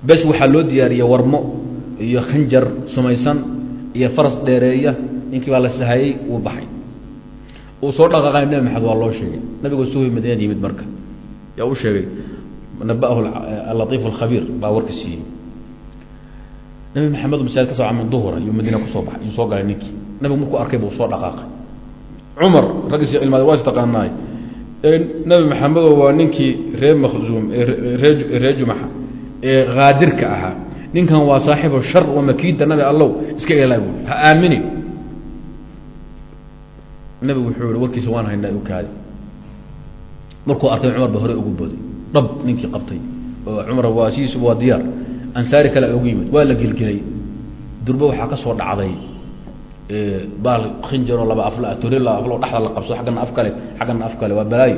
bes waxaa loo diyaariyey warmo iyo khanjar sumaysan iyo faras dheereeya. Ninkii baa la sahayey wuu baxay. Uu soo dhaqaaqay nabi maxamed waa loo sheegay. Nabigu sugi madiinad yimid marka. Yaa u sheegay naba'ahu alatiif alkhabiir baa warka siiyey nabi maxamed masaajid ka soo camin duhura iyuu madiina ku soo baxay iyuu soo galay ninkii. Nabigu markuu arkay buu soo dhaqaaqay. Cumar raggiis ilmaad waa istaqaanaay nabi maxamedo waa ninkii reer makhzuum ree reer jumaxa ee haadirka ahaa. Ninkan waa saaxibu shar wa makiida nabi allow iska ilaa buui ha aaminin nabigu wuxuu yihi warkiisa waan haynaa u kaadi. Markuu arkay cumar ba hore ugu booday dhab ninkii qabtay. Cumar waa waa diyaar ansaari kale ugu yimid. Waa la gelgelay durbe waxaa ka soo dhacday baal khinjaro laba afla tori laba aflo dhexda la qabso xaggana af kale xaggana af kale waa balaayo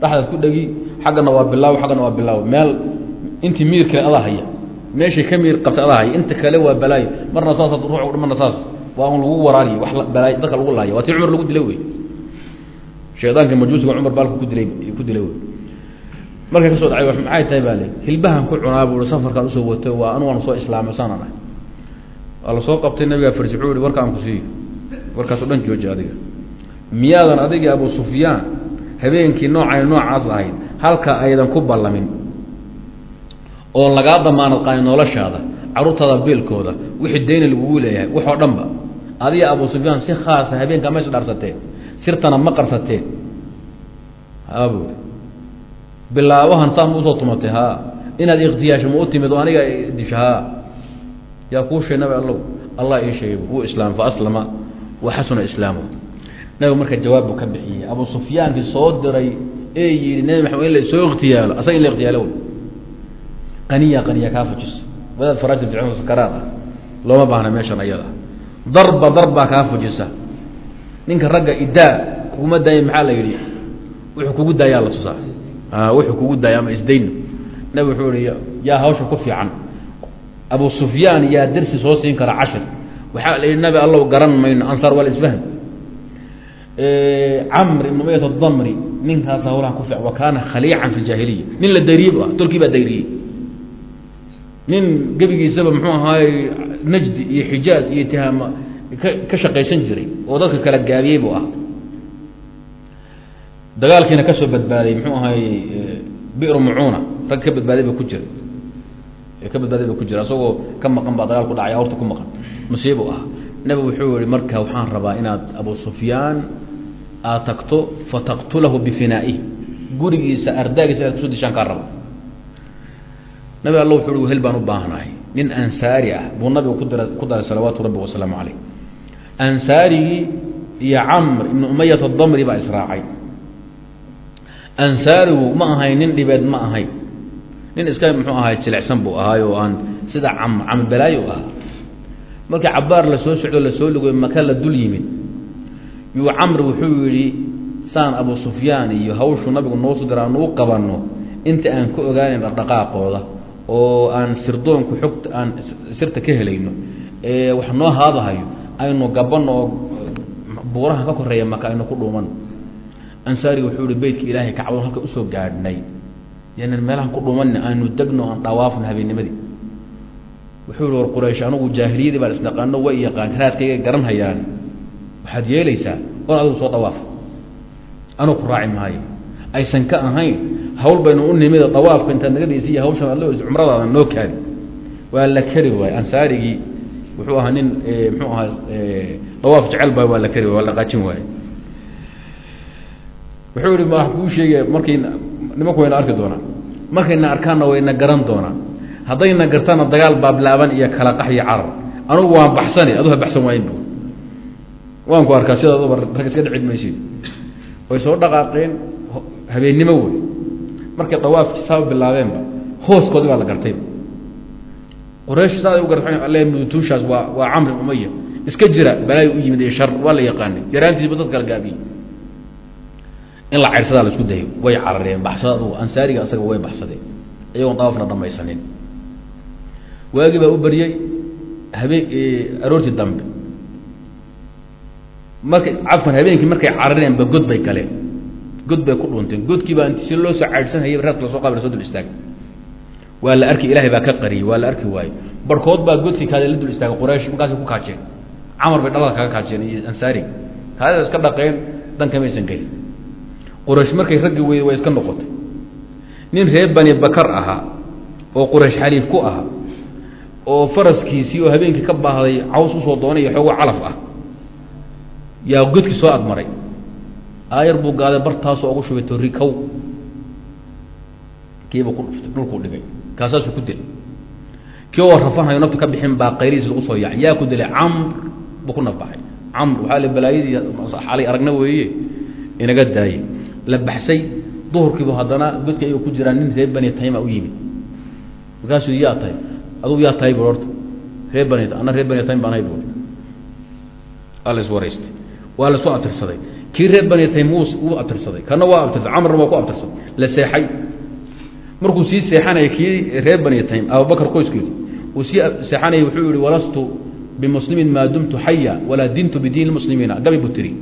dhexdaad ku dhegi xaggana waa bilaaw xaggana waa bilaaw meel intii miir kale adaa haya. Meeshay ka miir qabtay adaa haya. Inta kale waa balaayo marna saas ruux marna saas. Waa un lagu waraariy wax balaayo dadka lagu laaya waa tii cumar lagu dilay wey. Shaydaanka majuusiga cumar baalka ku dilay ku dilay wey markay ka soo dhacay maxay tahay baa le hilbahan ku cunaa buu safarkaan u soo watay waa waan soo islaamay saanaan ahay waa la soo qabtay nabigaa farsi wuxuu yihi warka ku siiyo warkaasoo dhan jooji adiga. Miyaadan adiga abu sufyaan habeenkii noocay noocaas ahayd halka aydan ku ballamin oo lagaa damaanad qaani noloshaada carruurtaada biilkooda wixii dayna lagugu leeyahay waxoo dhan ba. Adiga abu sufyaan si khaasa habeenkaa ma isdhaarsateen sirtana ma qarsateen habu bilaabahan saan u soo tumatay haa inaad ikhtiyaasho ma u timid oo aniga disho haa yaa kuu nabi allow. Allah ii sheegay wuu islaam fa aslama. Wa xasuna islaamu. Nabigu marka jawaab buu ka bixiyey. Abu sufyaankii soo diray ee yidhi nabi maxamed in la ikhtiyaalo asaga in la ikhtiyaalo qaniya qaniya kaa fujisa wadaad faraajil ficno sakaraad ah. Looma baahna meeshan ayada. Darba darbaa kaa fujisa ninka ragga idaa kuguma daaya maxaa la yidhi? Wuxuu kugu daayaa la tusaa wuxuu kugu daaya ama isdayno nabi wuxuu ihi yaa hawsha ku fiican. Abu sufyaan yaa dersi soo siin kara cashir. Waxaa la yidhi nabi allow garan mayno ansaar waa la isfahm camr ibn umayat adamri ninkaas hawlaha ku fiican wa kaana khaliican fi jaahiliya. Nin la dayriyey bu ah tolkii baa dayriyey nin gebigiisaba muxuu ahaay najdi iyo xijaaz iyo tihaama ka ka shaqaysan jiray oo dadka kala gaabiyey buu ah dagaalkiina ka soo badbaaday muxuu ahaay bi'r mucuuna. Rag ka badbaaday ba ku jira. Ka badbaaday ba ku jira. Isagoo ka maqan baa dagaal dhacay awrta ku maqan. Musiibu ah nabigu wuxuu yihi marka waxaan rabaa inaad abu sufyaan aad tagto fataqtulahu bifinaaih gurigiisa ardaagiisa inaad ku soo dishaan kaa raba nabi alla wuxu uhi wehel baan u baahnahay nin ansaari ah. Buu nabigu ku dira ku daray salawaatu rabbi wasalaamu caleyh ansaarigii iyo camr ibnu umayat adamri baa israacay ansaarigu ma ahayn nin dhibeed ma ahayn nin iska muxuu ahay jilecsan buu ahaay oo aan sida cam cam balaayo ah markii cabaar la soo socdo la soo lugoy maka la dul yimid. Yuu camr wuxuu yidhi saan abu sufyaan iyo hawshu nabigu noosu dira aan uu qabanno inta aan ka ogaanayn dhaqdhaqaaqooda oo aan sirdoonku xogta aan sirta ka helayno ee wax noo haadahayo aynu gabanno oo buuraha ka koreeya maka aynu ku dhuuman ansaari wuxuu ihi beytka ilaahay kacbado halka u soo gaadhnay yanan meelahan ku dhuumanna aanu degno aan dhawaafno habeennimadii. Wuxuu ihi war quraysh anugu jaahiliyadii baan isnaqaano way yaqaan raadkayga garan hayaan waxaad yeelaysaa oon adigu soo dawaaf anuu ku raaci maayo. Aysan ka ahayn hawl baynu u nimida dawaafka intaad naga dheysa iyo hawshan aad oysa cumradaada noo kaadi. Waa la keri waaye ansaarigii wuxuu ahaa nin muxuu ahaa dawaaf jecel ba waa la keri waay waa la qaajin waaye wuxuu yihi ma kuu sheegay markay nimanku wayna arki doonaan. Markayna arkaanna wayna garan doonaan. Haddayna gartaana dagaal baablaaban iyo kala qax iyo carar. Anugu waan baxsani adu ha baxsan waayin bu waan ku arkaa sidaaduba rag iska dhicid maysid way soo dhaqaaqeen habeennimo wey. Markay dawaafki saa bilaabeenba hooskoodi baa la gartay. Quraysh saaday u garxeen alle mudutuushaas waa waa camri umaya iska jira balaayo u yimid iyo shar waa la yaqaanay. Yaraantiisba dad kala gaabiye in la cayrsadaa la isku dayo way carareen baxsada ansaariga asaga way baxsadeen iyagoon dawaafna dhamaysanin. Waagii baa u baryey habeen aroortii dambe. Markay cafan habeenkii markay carareen ba god bay galeen. God bay ku dhunteen. Godkii baa inti si loo soo caydhsanhayay reerka la soo qaabay la soo dul istaagay. Waa la arki ilahay baa ka qariyey waa la arki waaye barhkood baa godkii kaade la dul istaagay quraysh markaasay ku kaajeen. Camar bay dhalada kaga kaajeen iyo ansaariga kaadada iska dhaqeen dan kamaysan gelin quraysh markay raggi weyday way iska noqotay. Nin reer bani bakar ahaa oo quraysh xaliif ku ahaa oo faraskiisii oo habeenkii ka baahday caws u soo doonay xoogo calaf ah yaa godkii soo admaray. Aayar buu gaaday bartaasoo ugu shubay torri kow kiiba dhulkuu dhigay. Kaasaasuu ku dilay. Kii oo rafanhayo nafta ka bixin baa qayrihiis lagu soo yaacay. Yaa ku dilay camr buu ku nafbaxay camr waxaa le balaayadii xalay aragna weeye inaga daayey la baxsay duhurkiibu haddana godka ayuu ku jiraan nin reer bani tayma u yimid. Markaasuu yaa tahay adugu yaa tahay bu horta reer bani ana reer bani taym baan hay buui waa la iswaraystay waa la soo abtirsaday. Kii reer bani taym wuu abtirsaday. Kana waa abtirsaday. Camrna waa ku abtirsaday. La seexay. Markuu sii seexanaya kii reer bani taym abubakar qoyskeedu uu sii seexanaya wuxuu yihi walastu bimuslimin maa dumtu xaya walaa dintu bidiin muslimiina gabi buu tiri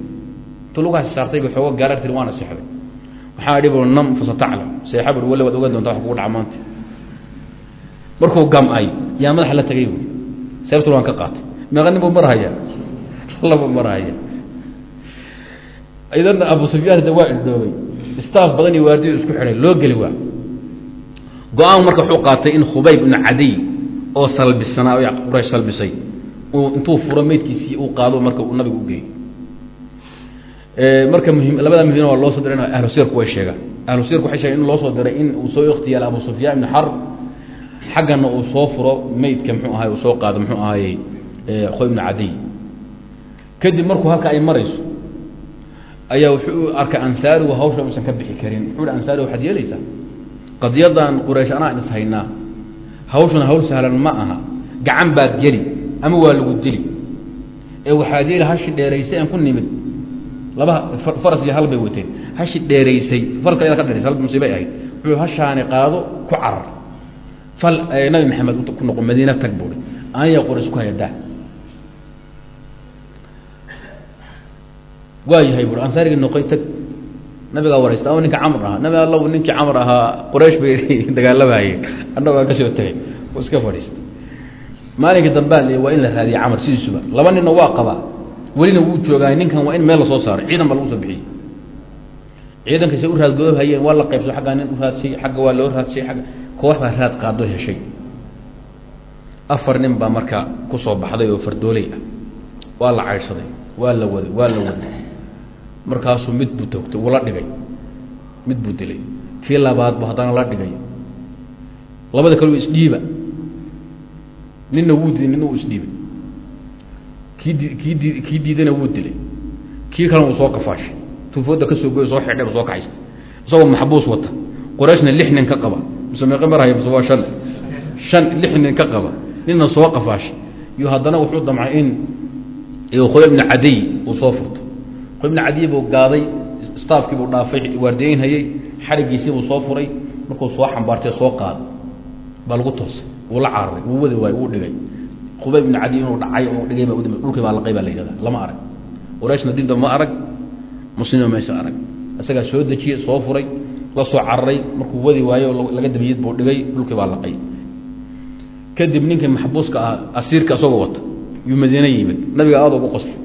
intuu lugahaas saartay ba xoogo gaarar tiri waana seexday. Waxaa idhi bu nam fasataclam seexa bui walla waad ogaan doonta wax kugu dhaca maanta. Markuu gamay yaa madaxa la tagay buui seebtul waan ka qaatay. Meeqa nin buu marhaya laba marhaya idan abu sufyaan de waa ildhoobay staaf badan iyo waardiyo isku xidhay loo geli waa. Go'aan marka wuxuu qaatay in khubayb ibnu cadiy oo salbisanaa oo quraysh salbisay uu intuu furo meydkiisii uu qaado marka uu nabigu ugeey marka labada muhimna waa loo soo diray ahlu sirku way sheegaan. Ahlu sirku waxay sheegen in loo soo diray in uu soo ikhtiyaal abu sufyaan ibn xarb xaggana uu soo furo meydka muxuu ahay uu soo qaado muxuu ahayey khoy ibnu cadiy. Kadib markuu halka ay marayso ayaa wuxuu arkay ansaarigu hawsha uusan ka bixi karin. Wuxuu hi ansaari waxaad yeelaysaa? Qadiyadan quraysh anaa is haynaa hawl sahlan ma aha. Gacan baad geli ama waa lagu dili. Ee waxaad yeeli hashi dheeraysay aan ku nimid laba faras iyo hal bay wateen. Hashi dheeraysay faraska ayada ka dheeraysay hal musiibay ahayd. Wuxuu hashaani qaado ku carar. Fal nabi maxamed ku noqo madiina tag buui aniya quraysh ku haya daa waa yahay ansaarigii noqoy tag. Nabigaa waraysta ama ninka camr ahaa. Nabi alla ninkii camr ahaa quraysh bay dagaalamayeen annagaa ka soo tegay iska fadhiistay maalinkii dambaa waa in la raadiya camar sidiisuba laba ninna waa qabaa welina wuu joogaa ninkan waa in meel la soo saaray ciidan ba lagu soo bixiyey. Ciidankaysa u raadgoobhayeen waa la qaybso aggaa nin u raadshay agga waa loo raadshay agga koox baa raad qaado heshay. Afar nin baa marka ku soo baxday oo fardooley ah. Waa la caydhsaday waa la waday waa la waday. Markaasuu mid buu toogtay uu la dhigay. Mid buu dilay. Kii labaad bu haddana la dhigay. Labada kale u isdhiiba ninna wuu dilay ninna uu isdhiibay kii di kii di kii diidana wuu dilay. Kii kalena uu soo kafaashay. Tufooda ka soo goy soo xidhay ba soo kaxaystay isagoo maxbuus wata. Qorayshna lix nin ka qaba. Mise meeqa marhaya mise waa shan. Shan lix nin ka qaba. Ninna soo qafaashay iyo haddana wuxuu damcay in khoy ibna cadiy uu soo furto. Khoy ibna cadiy buu gaaday staafkii buu dhaafay waardiyeynhayey xadhigiisii buu soo furay. Markuu soo xambaartay soo qaaday baa lagu toosay. Wuu la cararay wuu wadi waay wuu dhigay khubayb ibna cadiy inuu dhacay oo dhigay baa udambe dhulkii baa laqay baa la yihahda lama arag. Qurayshna dinta ma arag. Muslima maysa arag. Isagaa soo dejiyey soo furay la soo cararay markuu wadi waayo laga dabiyid buu dhigay. Dhulkii baa laqay kadib ninkii maxbuuska ah asiirka isagoo wata yuu madiine yimid. Nabiga aada ugu qoslay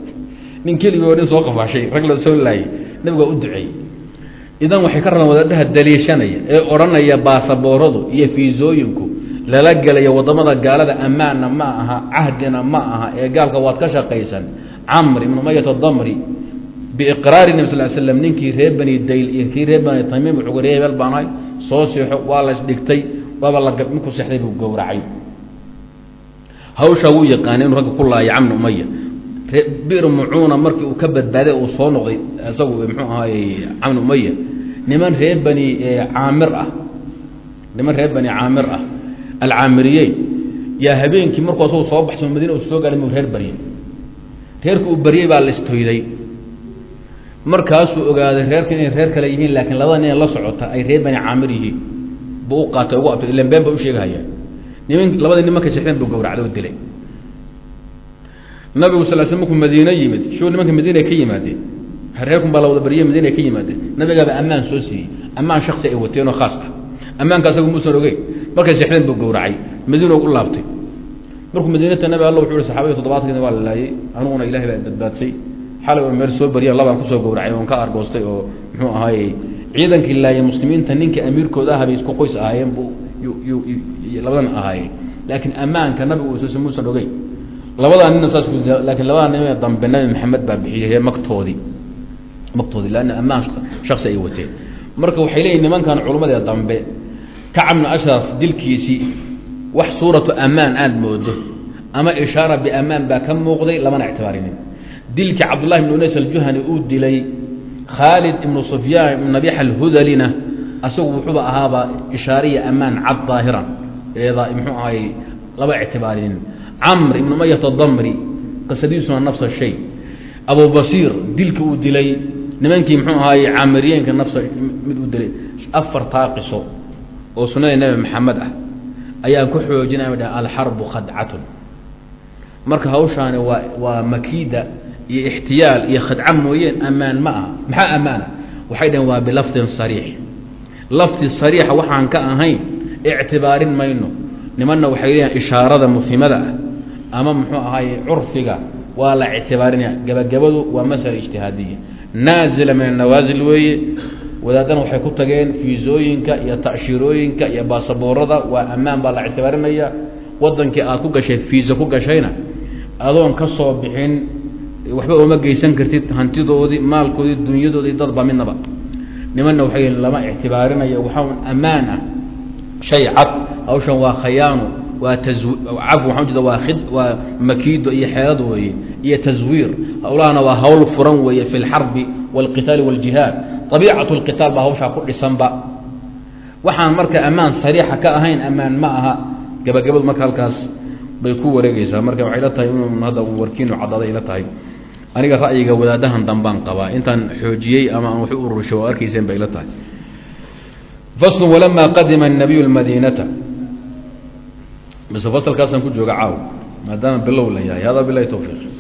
nin keligoo nin soo qafaashay rag la soo laayay. Nabigaa u duceeyey. Idan waxay ka rabaan wadaadhaha daliishanaya ee odhanaya baasabooradu iyo fiisooyinku lala gelaya waddamada gaalada ammaanna ma aha cahdina ma aha ee gaalka waad ka shaqaysan. Camr ibnu mayat damri biiqraari nabi sal slam ninkii reer bani dayl iyo kii reer bani tamiim wuxuu reer hebel baan soo seexo waa la isdhigtay waaba la minku seexday buu gowracay. Hawshaa wuu yaqaanay inuu ragga ku laaya camni umaya bir mucuuna markii uu ka badbaaday uu soo noqday isagu muxuu ahaay camni umaya niman reer bani caamir ah. Niman reer bani caamir ah alcaamiriyeyn. Yaa habeenkii markuu soo baxso madiina uu soo gaadhay mu reer baryay reerka uu baryey baa la markaasuu ogaaday reerka inay reer kale yihiin laakiin labada nin la socota ay reer bani caamir yihiin. Buu u qaatay ugu abtay ilan been ba u niman labadii nin markay sexdeen buu gawracday oo dilay. Nabigu sal sl markuu madiine yimid show nimanka madiina ka yimaadeen. Reerkun baa la wada baryey madiina ka yimaadeen. Nabigaaba ammaan soo siiyey ammaan shaksi ay wateen oo khaas ah. Ammaanka asaga muusan ogeyn markay sexdeen buu gawracay madiina u laabtay. Markuu madiinata nabi alla wuxu uhi saxaabadii toddobaadkeeda waa la laayey anuguna ilahay baa badbaadsay. Xalay oo meel soo bariyaan labaan ku soo gawracay oon ka argoostay oo muxuu ahaayey ciidankii laayay muslimiinta ninka amiirkooda aha isku qoys ahaayeen bu labadan ahaayeen. Laakiin ammaanka nabigu usus muusan ogeyn labadaa nina saas laakiin labadaa nin dambe nabi maxamed baa bixiyay maktoodii maktoodii lanna ammaan shaksi ay wateen marka waxay leeyihiin nimankan culumadee dambe kacabnu ashraf dilkiisii wax suuratu ammaan aada moodo ama ishaara biammaan baa ka muuqday lamana ictibaarinin dilkii cabdullahi ibnu unays aljuhani uu dilay khaalid ibnu sufyaan ibnu nabiix alhudalina asagu wuxuuba ahaaba ishaariya ammaan cad daahiran eeda muxuu ahay laba ictibaarinin camr ibnu mayat adamri qisadiisuna nafsa shay abu basiir uu dilay nimankii muxuu ahaay camiriyeenka nafsa mid uu dilay afartaa qiso oo sunada nebi maxamed ah ayaan ku xoojinaya dha alxarbu khadcatun. Marka hawshaani waa waa makiida iyo ixtiyaal iyo khadca mooyeen ammaan ma aha. Maxaa ammaana waxay dhaheen waa bilafdin sariix. Lafdi sariixa waxaan ka ahayn ictibaarin mayno. Nimanna waxay leeyahan ishaarada mufhimada ah ama muxuu ahaaye curfiga waa la ictibaarinaya gabagabadu waa masala ijtihaadiya. Naazila min anawaasil weeye wadaadana waxay ku tageen fiisooyinka iyo ta'shiirooyinka iyo baasaboorada. Waa ammaan baa la ictibaarinaya. Wadankii aad ku gashay fiisa ku gashayna adoon ka soo bixin waxba ooma geysan kartid hantidoodii maalkoodii dunyadoodii dadba midnaba. Nimanna waxay lama ictibaarinayo waxaa ammaan ah. Shay cad hawshan waa khayaano waa tawi cafw waxaan ujeeda waa khid waa makiido iyo xeelad weeye iyo taswiir hawlahana waa hawl furan weeye fi lxarbi wاlqitaali wاljihaad abiicatu lqitaal baa hawshaa ku dhisanba waxaan marka ammaan sariixa ka ahayn ammaan ma aha gabagabadu marka halkaas bay ku wareegeysaa marka waxay la tahay inuu hadda warkiinu caddaday ila tahay aniga ra'yiga wadaadahan dambaan qabaa intaan xoojiyey ama aan wax u oo arkayseen bay ila tahay faslu walamaa qadima nabiyu madiinata mise fasalkaasaan ku jooga caaw maadaama bilow la yahay hada bilahi towfiiq